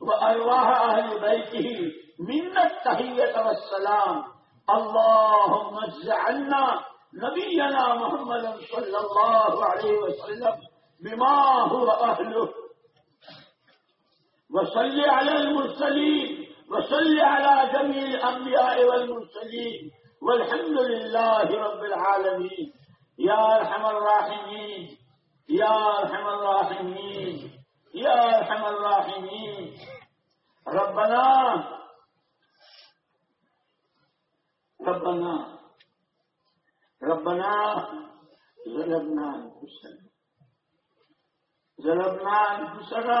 وأرواح أهل بيته من التحية والسلام. اللهم اجعلنا نبينا محمد صلى الله عليه وسلم بما هو أهله. وصل على المرسلين. وصل على جميع الأنبياء والمرسلين والحمد لله رب العالمين. يا أرحم الراحمين. يا أرحم الراحمين. يا أرحم الراحمين. ربنا ربنا ربنا ظلمنا أنفسنا. ظلمنا أنفسنا.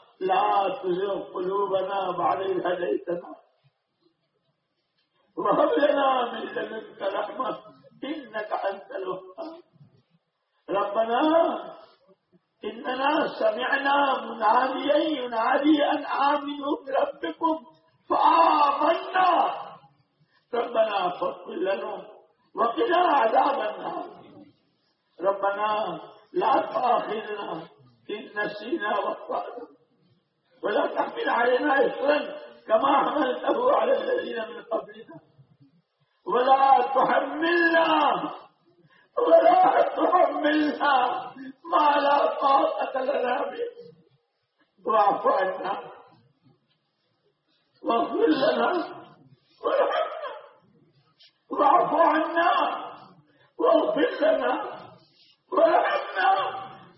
لا تزغ قلوبنا بعد إذ هديتنا. وهب لنا من لدنك رحمة إنك أنت الوهاب. ربنا إننا سمعنا مناديا ينادي أن آمنوا بربكم فآمنا. ربنا فاغفر لنا وقنا عذاب النار. ربنا لا تؤاخذنا إن نسينا وأخطأنا. ولا تحمل علينا إصرا كما حملته على الذين من قبلنا ولا تحملنا ولا تحملنا ما لا طاقة لنا به. واعف عنا واغفر لنا وارحمنا واعف عنا واغفر لنا وارحمنا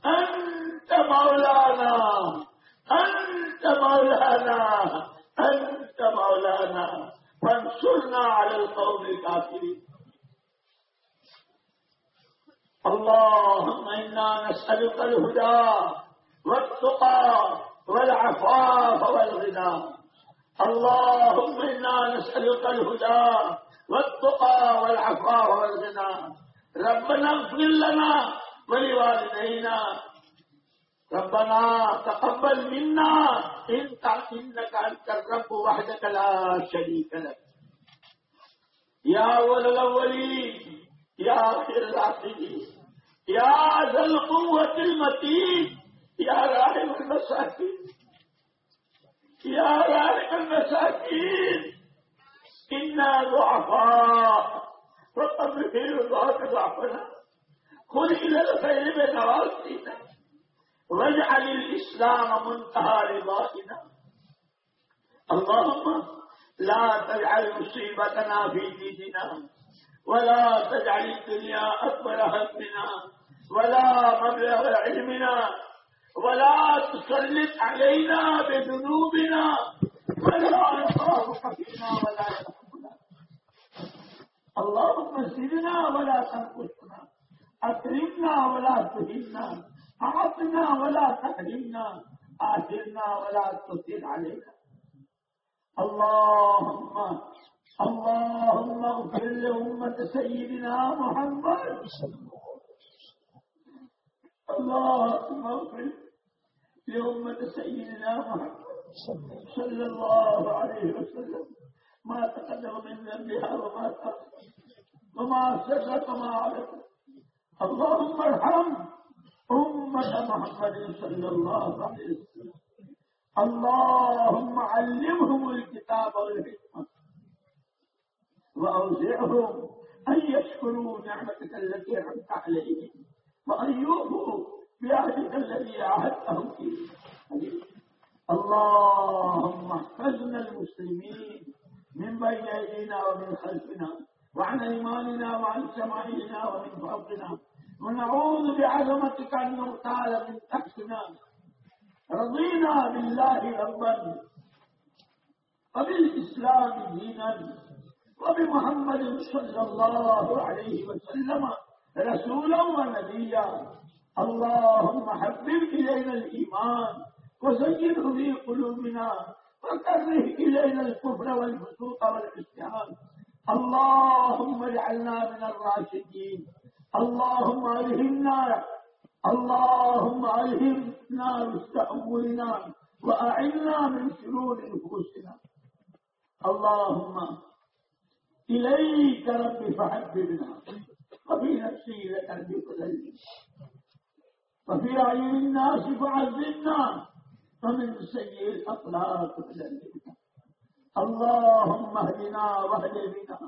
أنت مولانا. أنت مولانا أنت مولانا فانصرنا على القوم الكافرين. اللهم إنا نسألك الهدى والتقى والعفاف والغنى. اللهم إنا نسألك الهدى والتقى والعفاف والغنى. ربنا اغفر لنا ولوالدينا ربنا تقبل منا انت انك أنت الرب وحدك لا شريك لك. يا أول الأولين يا آخر الآخرين يا ذا القوة المتين يا راحم المساكين يا راحم المساكين. إنا ضعفاء. فقد في رضاك ضعفنا خذ إلى الخير بنواسينا واجعل الإسلام منتهى رضائنا. اللهم لا تجعل مصيبتنا في ديننا ولا تجعل الدنيا أكبر همنا ولا مبلغ علمنا ولا تسلط علينا بذنوبنا ولا يخافك فينا ولا يرحمنا. اللهم زدنا ولا تنقصنا أكرمنا ولا تهنا. أعطنا ولا تحرمنا آثرنا ولا تثر علينا. اللهم اللهم اغفر لأمة سيدنا محمد. اللهم اغفر لأمة سيدنا محمد. صلى الله عليه وسلم. ما تقدم من ذنبها وما تأخر وما سر وما عرف اللهم ارحم. أمة محمد صلى الله عليه وسلم. اللهم علمهم الكتاب والحكمة وأوزعهم أن يشكروا نعمتك التي أنعمت عليهم وأن يوفوا بعهدك الذي عهدتهم فيه. اللهم احفظنا المسلمين من بين أيدينا ومن خلفنا وعن أيماننا وعن شمائلنا ومن فوقنا. ونعوذ بعظمتك أن نغتال من تحتنا. رضينا بالله ربا وبالإسلام دينا وبمحمد صلى الله عليه وسلم رسولا ونبيا. اللهم حبب إلينا الإيمان وزينه في قلوبنا وكره إلينا الكفر والفسوق والعصيان. اللهم اجعلنا من الراشدين. اللهم ألهمنا اللهم ألهمنا رشد أمورنا وأعنا من شرور نفوسنا اللهم إليك رب فحببنا وفي نفسي لك بفضلك وفي أعين الناس فعزلنا ومن سيء الأخلاق فذلك اللهم اهدنا واهد بنا.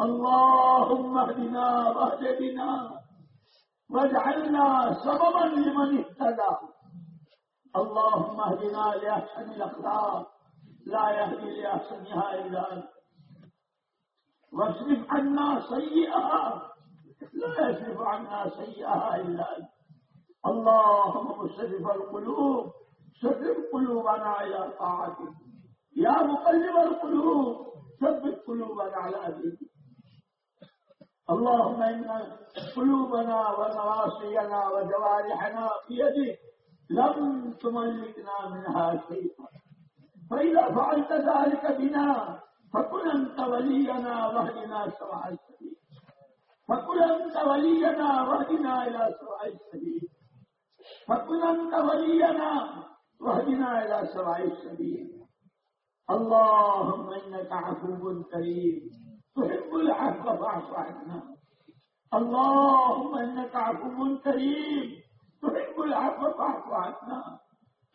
اللهم اهدنا واهد بنا واجعلنا سببا لمن اهتدى. اللهم اهدنا لأحسن الأخلاق لا يهدي لأحسنها إلا أنت. واصرف عنا سيئها لا يصرف عنا سيئها إلا أنت. اللهم مصرف القلوب صرف قلوبنا إلى طاعتك. يا مقلب القلوب ثبت قلوبنا على دينك اللهم إن قلوبنا ونواصينا وجوارحنا بيدك لم تملكنا منها شيئا. فإذا فعلت ذلك بنا فكن أنت ولينا واهدنا سواء السبيل. فكن أنت ولينا واهدنا إلى سواء السبيل. فكن أنت ولينا واهدنا إلى سواء السبيل. اللهم إنك عفو كريم. تحب العفو فاعف عنا اللهم إنك عفو كريم تحب العفو فاعف عنا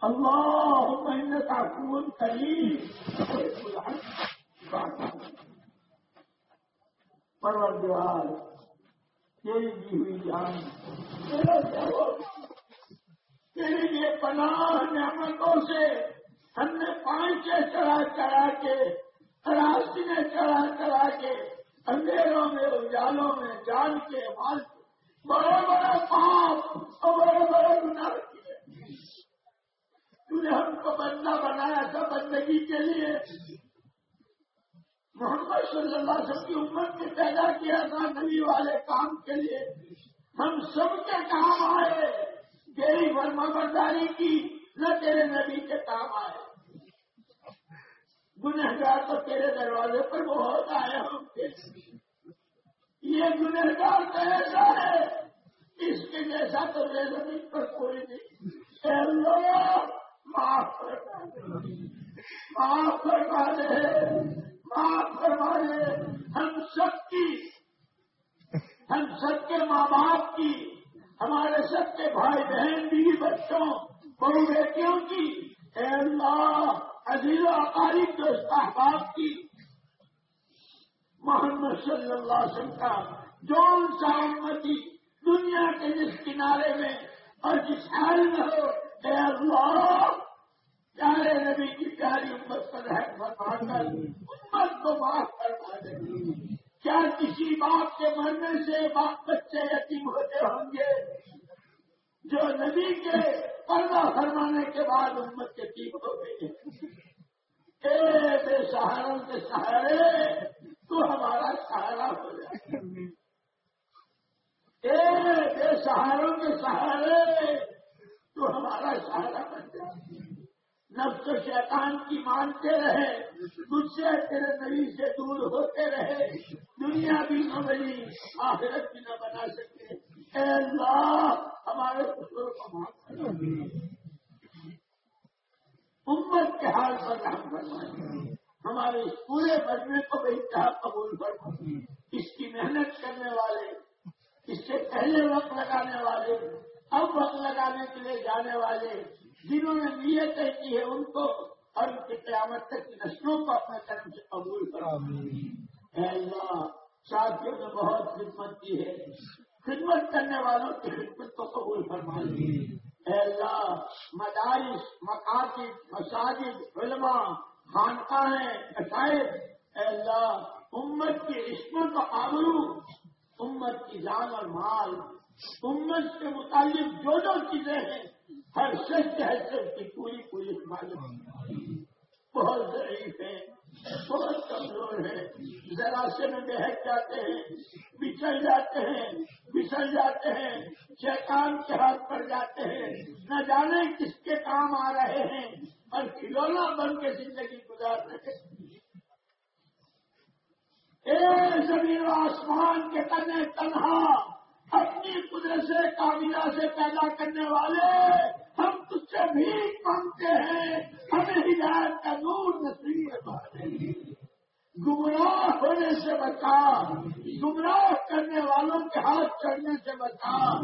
اللهم إنك عفو كريم تحب العفو فاعف عنا پروردگار تیری دی ہوئی جان تیرا جواب تیری لیے پناہ نعمتوں سے ہم نے پانچے چڑھا چڑھا کے راستے میں چڑھا چڑھا کے اندھیروں میں، اجالوں میں جان کے مال کے۔ بڑے بڑے پاپ اور بڑے بڑے گناہ کیے۔ تو نے ہم کو بندہ بنایا تھا بندگی کے لیے۔ محمد صلی اللہ علیہ وسلم کی امت نے پیدا کیا تھا نبی والے کام کے لیے۔ ہم سب کے کام آئے۔ تیری فرما برداری کی، نہ تیرے نبی کے کام آئے۔ گنہگار تو تیرے دروازے پر بہت آئے ہوں۔ گے یہ گنہگار تو ایسا ہے اس کے جیسا تو میرے زمین پر کوئی نہیں۔ معاف کروا دے۔ معاف کروا دے۔ معاف کروا دے۔ ہم سب کی، ہم سب کے ماں باپ کی، ہمارے سب کے بھائی بہن بیوی بچوں بہو بیٹیوں کی۔ اے اللہ عزیز و اقارب دوست احباب کی محمد صلی اللہ علیہ وسلم کا جون سا امتی دنیا کے جس کنارے میں اور جس حال میں ہو، اے اللہ، پیارے نبی کی پیاری امت پر رحمت فرما کر امت کو معاف کروا دے۔ کیا کسی باپ کے مرنے سے باپ بچے یتیم ہوتے ہوں گے؟ جو نبی کے پردہ فرمانے کے بعد امت کے ٹیم ہو گئے۔ اے بے سہاروں کے سہارے، تو ہمارا سہارا ہو جائے۔ اے بے سہاروں کے سہارے، تو ہمارا سہارا بن جائے۔ نفس و شیطان کی مانتے رہے تجھ سے تیرے نبی سے دور ہوتے رہے۔ دنیا بھی نہ بنی آخرت بھی نہ بنا سکے۔ اے اللہ، ہمارے کو امت کے حال پر رحم فرمائے۔ ہمارے پورے بجنے کو بھی انتہا قبول فرمائے۔ اس کی محنت کرنے والے، اس سے پہلے وقت لگانے والے، اب وقت لگانے کے لیے جانے والے، جنہوں نے نیت کی ہے، ان کو اور ان کی قیامت تک کی نسلوں کو اپنے کرم سے قبول کرو اے اللہ ساتھیوں جی نے بہت خدمت کی ہے۔ خدمت کرنے والوں کی خدمت کو قبول فرما اے اللہ مدارس مکاتب مساجد علماء خانقاہیں عقائد اے اللہ امت کی عصمت و آبرو امت کی جان اور مال۔ امت کے متعلق جو جو چیزیں ہیں ہر شخص حیثیت کی پوری پوری معلوم بہت ضعیف ہے بہت کمزور ہے ذرا سے میں بہت جاتے ہیں بچھڑ جاتے ہیں بچھڑ جاتے ہیں۔ شیطان کے ہاتھ پڑ جاتے ہیں۔ نہ جانے کس کے کام آ رہے ہیں اور کھلونا بن کے زندگی گزار رہے اے زمین و آسمان کے تنے تنہا اپنی قدرت سے کابینہ سے پیدا کرنے والے ہم تجھ سے بھی مانگتے ہیں۔ ہمیں ہدایت کا نور نصیب گمراہ ہونے سے بچا، گمراہ کرنے والوں کے ہاتھ چڑھنے سے بچا۔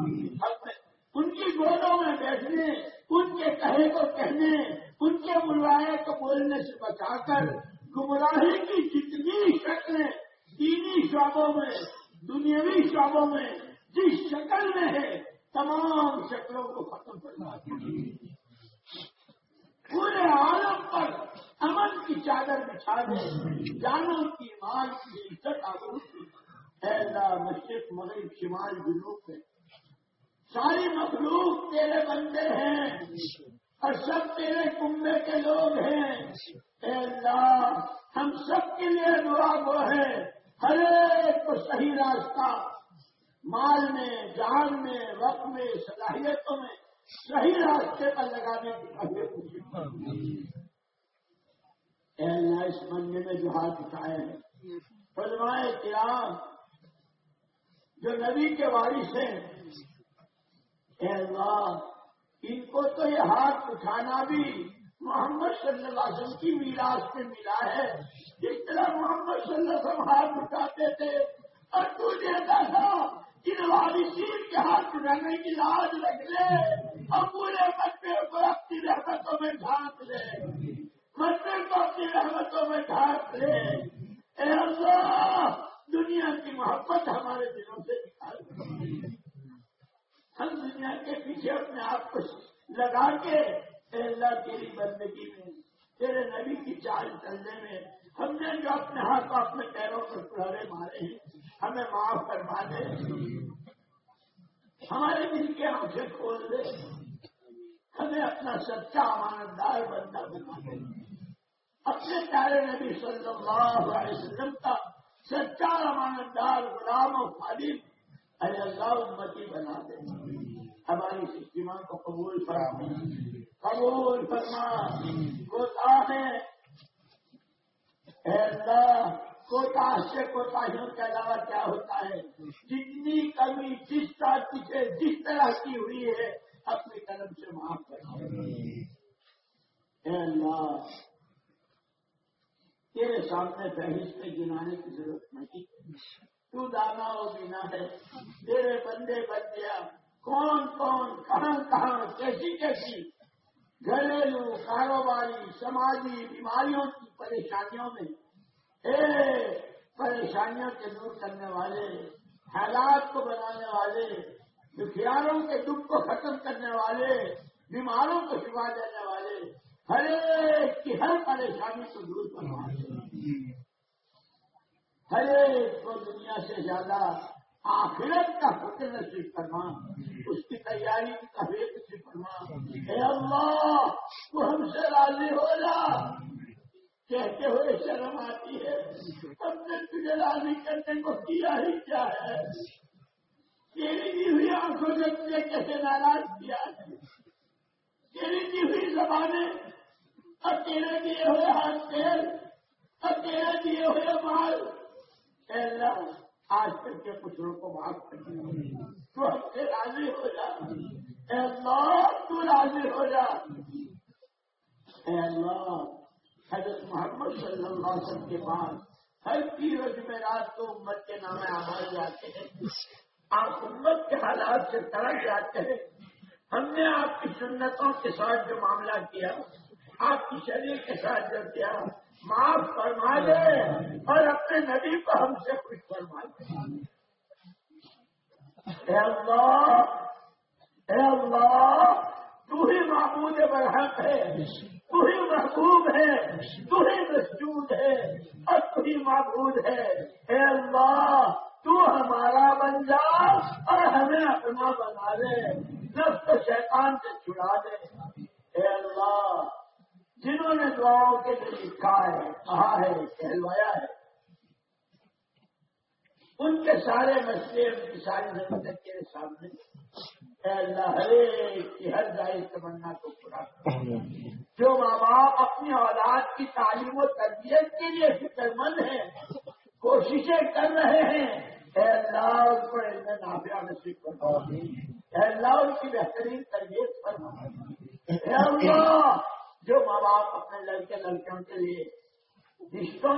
ان کی گودوں میں بیٹھنے، ان کے کہے کو کہنے، ان کے ملوائے کو بولنے سے بچا کر گمراہی کی جتنی شکلیں، دینی شعبوں میں، دنیاوی شعبوں میں جس شکل میں ہے، تمام شکلوں کو ختم کرنا پورے عالم پر امن کی چادر بچھا دے، جانوں کی مال کی عزت آگے اللہ مشرق مغرب شمال جنوب میں، ساری مخلوق تیرے بندے ہیں اور سب تیرے کنبے کے لوگ ہیں۔ اے اللہ ہم سب کے لیے دعا وہ ہے۔ ہر ایک کو صحیح راستہ مال میں، جان میں، وقت میں، صلاحیتوں میں، صحیح راستے پر لگانے کی اللہ، اس بندے میں جو ہاتھ اٹھائے ہیں۔ فرمائے کرام جو نبی کے وارث ہیں، اے اللہ، ان کو تو یہ ہاتھ اٹھانا بھی محمد صلی اللہ علیہ وسلم کی میراث میں ملا ہے۔ جس طرح محمد صلی اللہ علیہ وسلم ہاتھ اٹھاتے تھے، اور تو دیتا تھا۔ کے ہاتھ اٹھانے کی لاج رکھ لے، اور پورے بچے کو اپنی رحمتوں میں ڈھانک لے۔ بچے کو اپنی رحمتوں میں ڈھانک لے۔ اے اللہ، دنیا کی محبت ہمارے دلوں سے نکال۔ ہم دنیا کے پیچھے اپنے آپ کو لگا کے اے اللہ تیری بندگی میں، تیرے نبی کی چال چلنے میں، ہم نے جو اپنے ہاتھ اپنے پیروں پر پڑھے مارے ہیں ہمیں معاف کروا دے۔ ہمارے دل کے آنکھیں کھول دے۔ ہمیں اپنا سچا امانتدار بندہ بنا دے۔ اپنے پیارے نبی صلی اللہ علیہ وسلم کا سچا امانتدار غلام و خالد ارے اللہ امتی بنا دے۔ ہماری سسٹما کو قبول فرما۔ قبول فرما۔ کوتا ہے۔ اے اللہ کوتا سے کوتاہیوں کے علاوہ کیا ہوتا ہے؟ جتنی کمی جس طرح پیچھے جس طرح کی ہوئی ہے اپنے قدم سے معاف کر اے اللہ، تیرے سامنے بحث میں گنانے کی ضرورت نہیں۔ تو دانا و بینا ہے۔ تیرے بندے بن گیا کون کون، کہاں کہاں، کیسی کیسی؟ گھریلو، کاروباری، سماجی بیماریوں کی پریشانیوں میں پریشانیوں کے دور کرنے والے، حالات کو بنانے والے دکھیاروں کے دکھ کو ختم کرنے والے، بیماروں کو شفا دینے والے، ہر ایک کی ہر پریشانی کو دور کروا ہر ایک کو دنیا سے زیادہ آخرت کا فکر نصیب فرما، اس کی تیاری کی تحریر نصیب فرما۔ اے اللہ تو ہم سے راضی ہو جا۔ کہتے ہوئے شرم آتی ہے۔ ہم نے تجھے راضی کرنے کو کیا ہی کیا ہے؟ تیری دی ہوئی آنکھوں سے تجھے کیسے ناراض کیا ہے؟ تیری دی ہوئی زبانیں اور تیرے دیے ہوئے ہاتھ پیر اور تیرے دیے ہوئے مال۔ اللہ، آج کل کے پتھروں کو معاف کر تو ہم سے راضی ہو جا۔ اے اللہ، تو راضی ہو جا۔ اے اللہ حضرت محمد صلی اللہ علیہ وسلم کے بعد ہر تیر جمعرات کو امت کے نام آباد جاتے ہیں۔ آپ امت کے حالات سے ترق جاتے ہیں۔ ہم نے آپ کی سنتوں کے ساتھ جو معاملہ کیا، آپ کی شریر کے ساتھ جو کیا، معاف فرما دے اور اپنے نبی کو ہم سے خوش فرما دے۔ اے اللہ اے اللہ، تو ہی معبود برحق ہے۔ تو ہی محبوب ہے تو ہی مسجود ہے، اور تو ہی معبود ہے۔ اے اللہ، تو ہمارا بن جا اور ہمیں اپنا بنا دے، نفس شیطان سے چھڑا دے۔ اے اللہ، جنہوں نے دعاؤں کے لیے لکھا ہے، کہا ہے، کہلوایا ہے۔ ان کے سارے مسئلے، ان کی ساری ضرورت کے سامنے۔ اللہ ہر ایک کی ہر جائز تمنا کو پورا جو ماں باپ اپنی اولاد کی تعلیم و تربیت کے لیے فکر مند ہیں کوششیں کر رہے ہیں اے اللہ ان کو علم نافیہ نصیب فرما۔ اے اللہ ان کی بہترین تربیت فرما۔ اے اللہ جو ماں باپ اپنے لڑکے لڑکیوں کے لیے رشتوں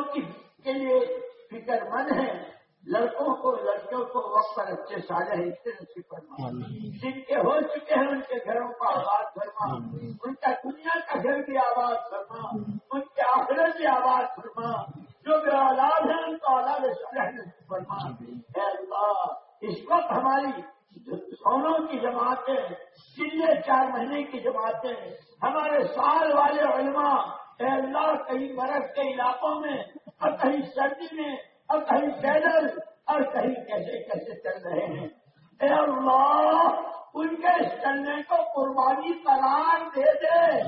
کے لیے فکر مند ہیں لڑکوں کو لڑکیوں کو وقت پر اچھے سارے حصے نصیب فرما جن کے ہو چکے ہیں ان کے گھروں کا آباد فرما۔ ان کا دنیا کا گھر بھی آباد فرما۔ ان کے آخرت بھی آباد فرما۔ جو بے اولاد ہیں ان کا اولاد صالح نصیب فرما۔ اے اللہ اس وقت ہماری سونوں کی جماعتیں چلے چار مہینے کی جماعتیں ہمارے سال والے علماء اے اللہ کہیں برف کے علاقوں میں اور کہیں سردی میں اور کہیں پیدل اور کہیں کیسے کیسے چل رہے ہیں؟ اے اللہ، ان کے اس کرنے کو قربانی قرار دے دے۔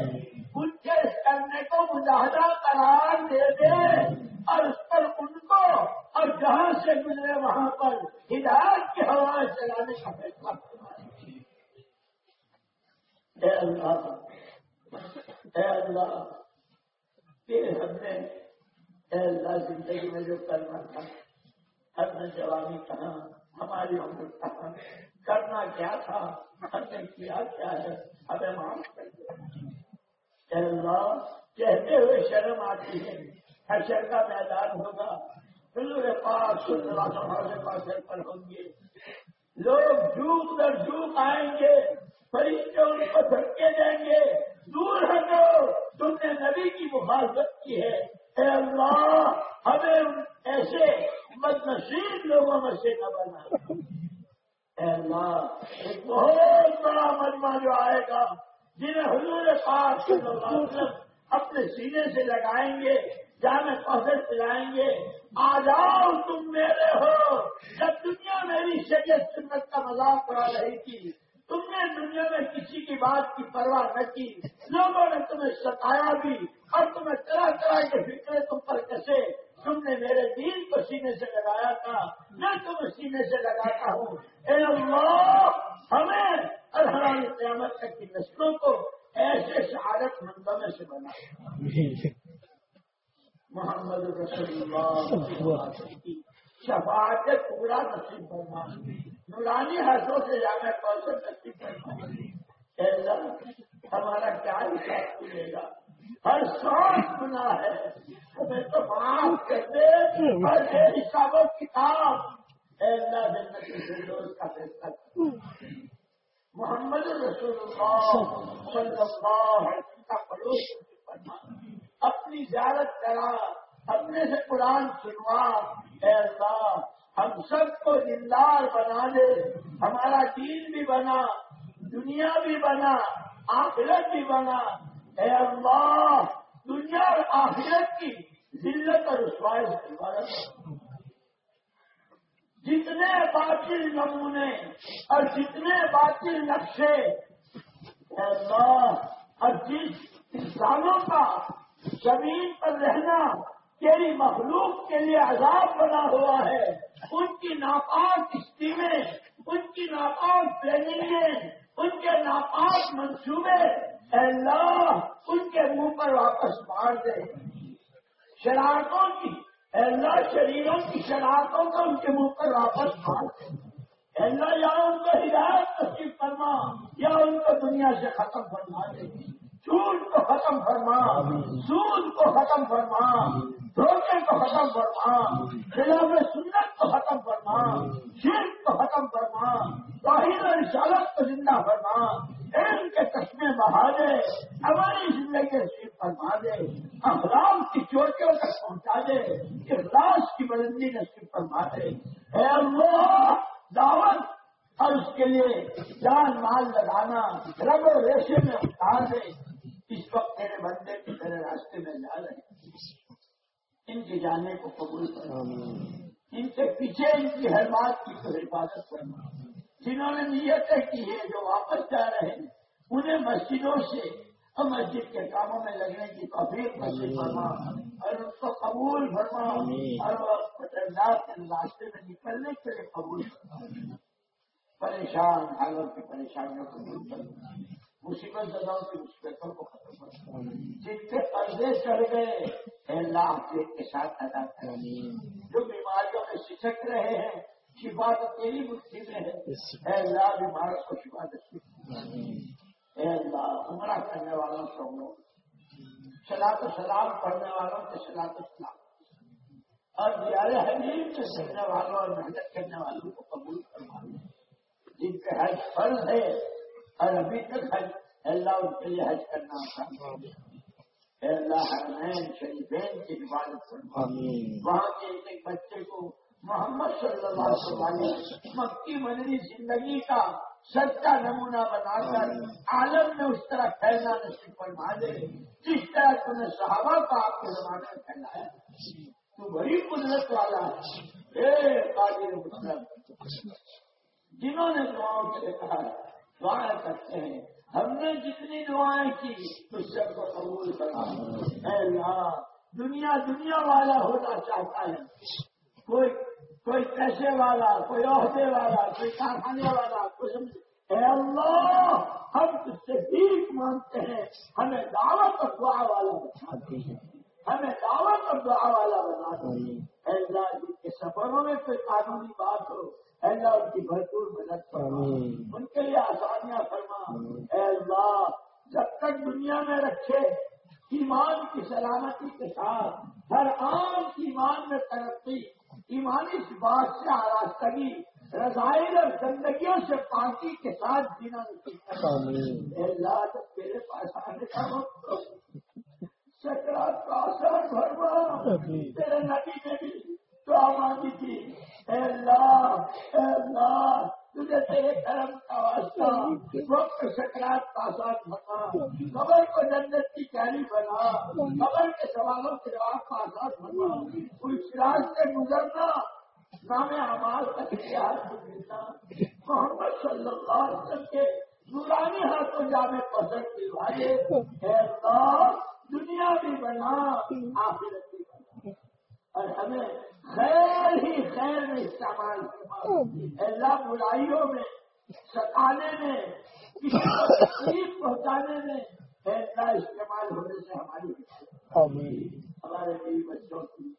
ان کے اس کرنے کو مجاہدہ قرار دے دے۔ اور اس پر ان کو اور جہاں نے وہاں پر ہدایت کی ہوائیں چلانے کا فیصلہ اے اللہ اے اللہ پھر ہم نے اے اللہ زندگی میں جو کرنا تھا، ہم نے جوانی کہاں ہماری عمر کہاں کرنا کیا تھا؟ ہم نے کیا کیا ہے؟ ہمیں معاف کر دیا اے اللہ، کہتے ہوئے شرم آتی ہے۔ حشر کا میدان ہوگا۔ حضور پاک صلی اللہ علیہ وسلم پر ہوں گے۔ لوگ جھوک در جھوک آئیں گے فرشتے ان کو دھکے دیں گے۔ دور ہٹو۔ تم نے نبی کی مخالفت کی ہے۔ اے اللہ، ہمیں ایسے مد نصیب لوگوں میں سے نہ بنا۔ اے اللہ، ایک بہت بڑا مجمع جو آئے گا، جنہیں حضور پاک صلی اللہ علیہ وسلم اپنے سینے سے لگائیں گے جانے پاسے پلائیں گے۔ آ جاؤ تم میرے ہو، جب دنیا میری شریعت سنت کا مذاق کرا رہی تھی، تم نے دنیا میں کسی کی بات کی پرواہ نہ کی، لوگوں نے تمہیں ستایا بھی۔ اور تمہیں طرح طرح کے فکرے تم پر کسے تم نے میرے دین کو سینے سے لگایا تھا میں تمہیں سینے سے لگاتا ہوں۔ اے اللہ ہمیں اور ہماری قیامت تک کی نسلوں کو ایسے شہادت مندوں میں سے بنا۔ محمد رسول اللہ کی شفاعت پورا نصیب فرما۔ نورانی ہاتھوں سے جانا کوشش نصیب فرما۔ ہمارا کیا حساب ملے گا؟ ہر سانس گنا ہے۔ ہمیں تو معاف کر دے۔ اے حساب و کتاب۔ اے اللہ جنت کے فردوس کا فیصلہ۔ محمد رسول اللہ صلی اللہ علیہ وسلم کا فروغ فرما اپنی زیارت کرا۔ اپنے سے قرآن سنوا۔ اے اللہ ہم سب کو دیندار بنا دے۔ ہمارا دین بھی بنا۔ دنیا بھی بنا۔ آخرت بھی بنا۔ اے اللہ، دنیا اور آخرت کی ذلت اور رسوائی سے عبارت جتنے باطل نمونے اور جتنے باطل نقشے، اے اللہ، اور جس انسانوں کا زمین پر رہنا تیری مخلوق کے لیے عذاب بنا ہوا ہے، ان کی ناپاک اسکیمیں، ان کی ناپاک پلاننگیں ان کے ناپاک منصوبے اللہ ان کے منہ پر واپس مار دے۔ شرارتوں کی، اللہ شریروں کی شرارتوں کو ان کے منہ پر واپس مار دے۔ اللہ یا ان کو ہدایت نصیب فرما، یا ان کو دنیا سے ختم فرما دے۔ جھوٹ کو ختم فرما، سود کو ختم فرما، دھوکے کو ختم فرما، خلاف سنت کو ختم فرما، شرک کو ختم فرما توحید اور رسالت کو زندہ فرما، علم کے قسمیں بہا دے ہماری زندگی نصیب فرما دے اخلاق کی چوٹیوں تک پہنچا دے، اخلاص کی بلندی نصیب فرما دے۔ اے اللہ، دعوت اور اس کے لیے جان مال لگانا، رب و ریشے میں اتار دے۔ اس وقت میرے بندے میرے راستے میں جا رہے ہیں۔ ان کے جانے کو قبول کرنا ان کے پیچھے ان کی ہر بات کی تو حفاظت کرنا جنہوں نے نیتیں کی ہے جو واپس جا رہے ہیں انہیں مسجدوں سے اور مسجد کے کاموں میں لگنے کی توفیق نصیب فرما۔ اور ان کو قبول فرما۔ اور وہ پتردار کے راستے میں نکلنے کے لیے قبول فرما۔ پریشان حالت کی پریشانیوں کو دور کرنا مصیبت زداؤں کی مصیبتوں کو ختم کرنا جن کے قرضے چڑھ گئے اللہ آپ کے ساتھ ادا کر جو بیماریوں میں سچک رہے ہیں شفا تو تیری مٹھی میں ہے اے اللہ بیمار کو شفا اے اللہ عمرہ کرنے والوں سے ہم لوگ۔ سلاط و سلام پڑھنے والوں سے سلاط و سلام۔ اور دیار حلیم سے سکنے والوں اور محنت کرنے والوں کو قبول کروا جن پہ حج فرض ہے اور ابھی تک حج اللہ ان کے لیے حج کرنا آسان اے اللہ حرمین شریفین کی کرنا وہاں کے ایک ایک بچے کو محمد صلی اللہ علیہ وسلم مکی مدنی زندگی کا سچا نمونہ بنا کر عالم میں اس طرح پھیلنا نصیب فرما دے۔ جس طرح تم نے صحابہ کو آپ کے زمانے میں پھیلایا تو بڑی قدرت والا ہے۔ اے قادر مسلم جنہوں نے دعاؤں لیے کہا دعائیں کرتے ہیں۔ ہم نے جتنی دعائیں کی اس سب کو قبول کرا اے اللہ، دنیا دنیا والا ہونا چاہتا ہے۔ کوئی کوئی پیسے والا، کوئی عہدے والا، کوئی کارخانے والا، کوئی اے اللہ، ہم تجھ سے بھیک مانگتے ہیں۔ ہمیں دعوت اور دعا والا بنا دے ہمیں دعوت اور دعا والا بنا اے اللہ جن کے سفروں میں کوئی قانونی بات ہو اللہ ان کی بھرپور مدد فرما۔ ان کے لیے آسانیاں فرما۔ اے اللہ جب تک دنیا میں رکھے ایمان کی سلامتی کے ساتھ ہر عام ایمان میں ترقی ایمانی بات سے آراستگی رضائل اور زندگیوں سے پارٹی کے ساتھ جینا نصیب اے اللہ جب تیرے پاس آنے کا وقت سکرات کا اثر بھروا تیرے نبی نے بھی دعا مانگی تھی اے اللہ اے اللہ تجھے تیرے کرم کا واسطہ وقت سکرات کا قبر کو جنت کی کیری بنا قبر کے سوالوں کے جواب کا اس گزرنا نام آواز کا اختیار کو ملنا محمد صلی اللہ علیہ وسلم کے نورانی ہاتھوں جامع پسند دلوائے اے اللہ دنیا بھی بنا آخرت بھی بنا۔ اور ہمیں خیر ہی خیر میں استعمال کرنا۔ اللہ برائیوں میں ستانے میں تکلیف پہنچانے میں ایسا استعمال ہونے سے ہماری ہمارے بیوی بچوں کی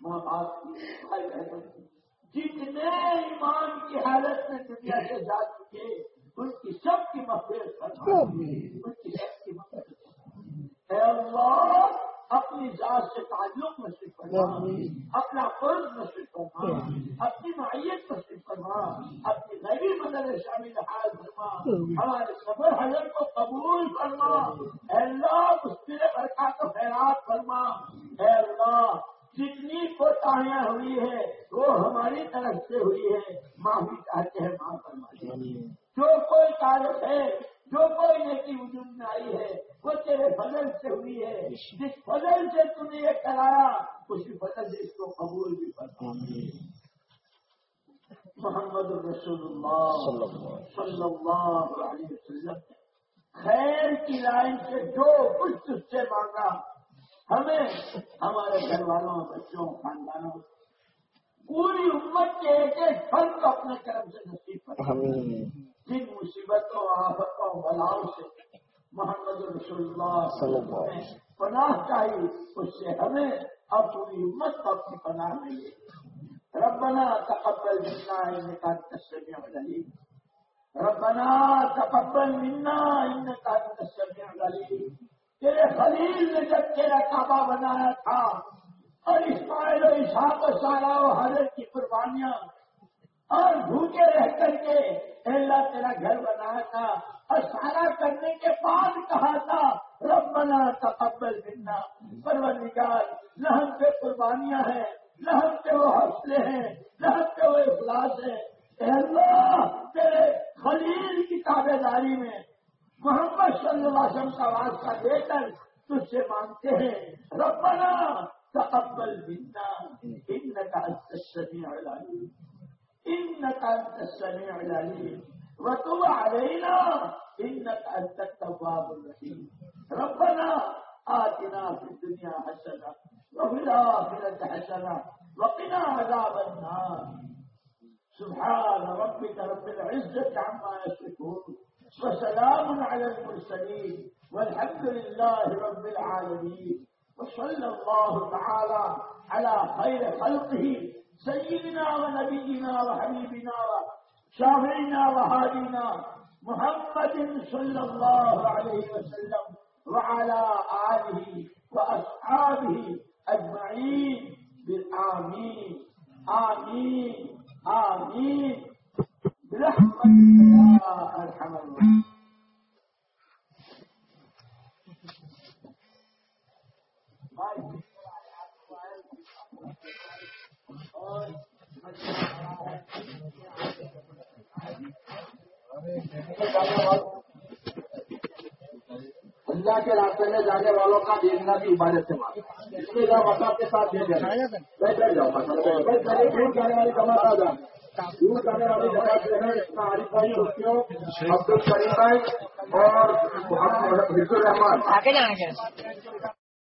ماں باپ کی بھائی بہنوں کی جتنے ایمان کی حالت میں دنیا سے جا چکے ان کی سب کی مفید ان کی سب کی مفید اے اللہ اپنی ذات سے تعلق نصیب کرنا اپنا قرض نصیب کرنا اپنی معیت نصیب کرنا اپنی غیبی مدد شامل حال کرنا ہمارے سفر حضرت کو قبول کرنا اے اللہ مشکل برکات و خیرات کرنا اے اللہ جتنی کوتاہیاں ہوئی ہے وہ ہماری طرف سے ہوئی ہے معافی چاہتے ہیں ماں فرما جو کوئی تعلق ہے جو کوئی نیکی وجود میں آئی ہے وہ تیرے فضل سے ہوئی ہے۔ جس فضل سے تم نے یہ کرایا اسی فضل سے اس کو قبول بھی کرتا محمد رسول اللہ صلی اللہ علیہ وسلم خیر کی لائن سے جو کچھ تجھ سے مانگا ہمیں ہمارے گھر والوں بچوں خاندانوں پوری امت کے ایک ایک فرد کو اپنے کرم سے نصیب کر جن مصیبتوں آفتوں بلاؤں سے محمد رسول اللہ صلی اللہ علیہ وسلم پناہ چاہیے اس سے ہمیں اب پوری امت کو اپنی پناہ ملی۔ ربنا تقبل منا انك انت السميع العليم ربنا تقبل منا انك انت السميع العليم تیرے خلیل نے جب تیرا کعبہ بنایا تھا اور اسماعیل و اسحاق و سارا و حضرت کی قربانیاں اور بھوکے رہ کر کے اللہ تیرا گھر بنایا تھا اور سارا کرنے کے بعد کہا تھا، ربنا تقبل منا۔ پرور نہ ہم پہ قربانیاں ہیں، لہم کے وہ حوصلے ہیں، لہم کے وہ اخلاص ہے اللہ، تیرے خلیل کی تابے داری میں محمد صلی اللہ علیہ وسلم کا واسطہ دے کر تجھ سے مانگتے ہیں۔ ربنا تقبل منا انك انت السميع إنك أنت السميع العليم. وتب علينا إنك أنت التواب الرحيم. ربنا آتنا في الدنيا حسنة وفي الآخرة حسنة وقنا عذاب النار. سبحان ربك رب العزة عما يصفون وسلام على المرسلين والحمد لله رب العالمين. وصلى الله تعالى على خير خلقه سيدنا ونبينا وحبيبنا وشافعنا وهادينا محمد صلى الله عليه وسلم وعلى آله وأصحابه أجمعين. بالآمين. آمين. آمين. برحمتك يا أرحم الراحمين. اللہ کے راستے میں جانے والوں کا دیکھنا بھی عبادت سے مانگا اس میں جاؤ مسا کے ساتھ دے جائیں بیٹھ جاؤ مسا دور جانے والی جماعت آ جائیں دور جانے والی جماعت جو ہے اس میں عارف بھائی عبد الکریم بھائی اور حفظ الرحمان۔ آگے جانا کیا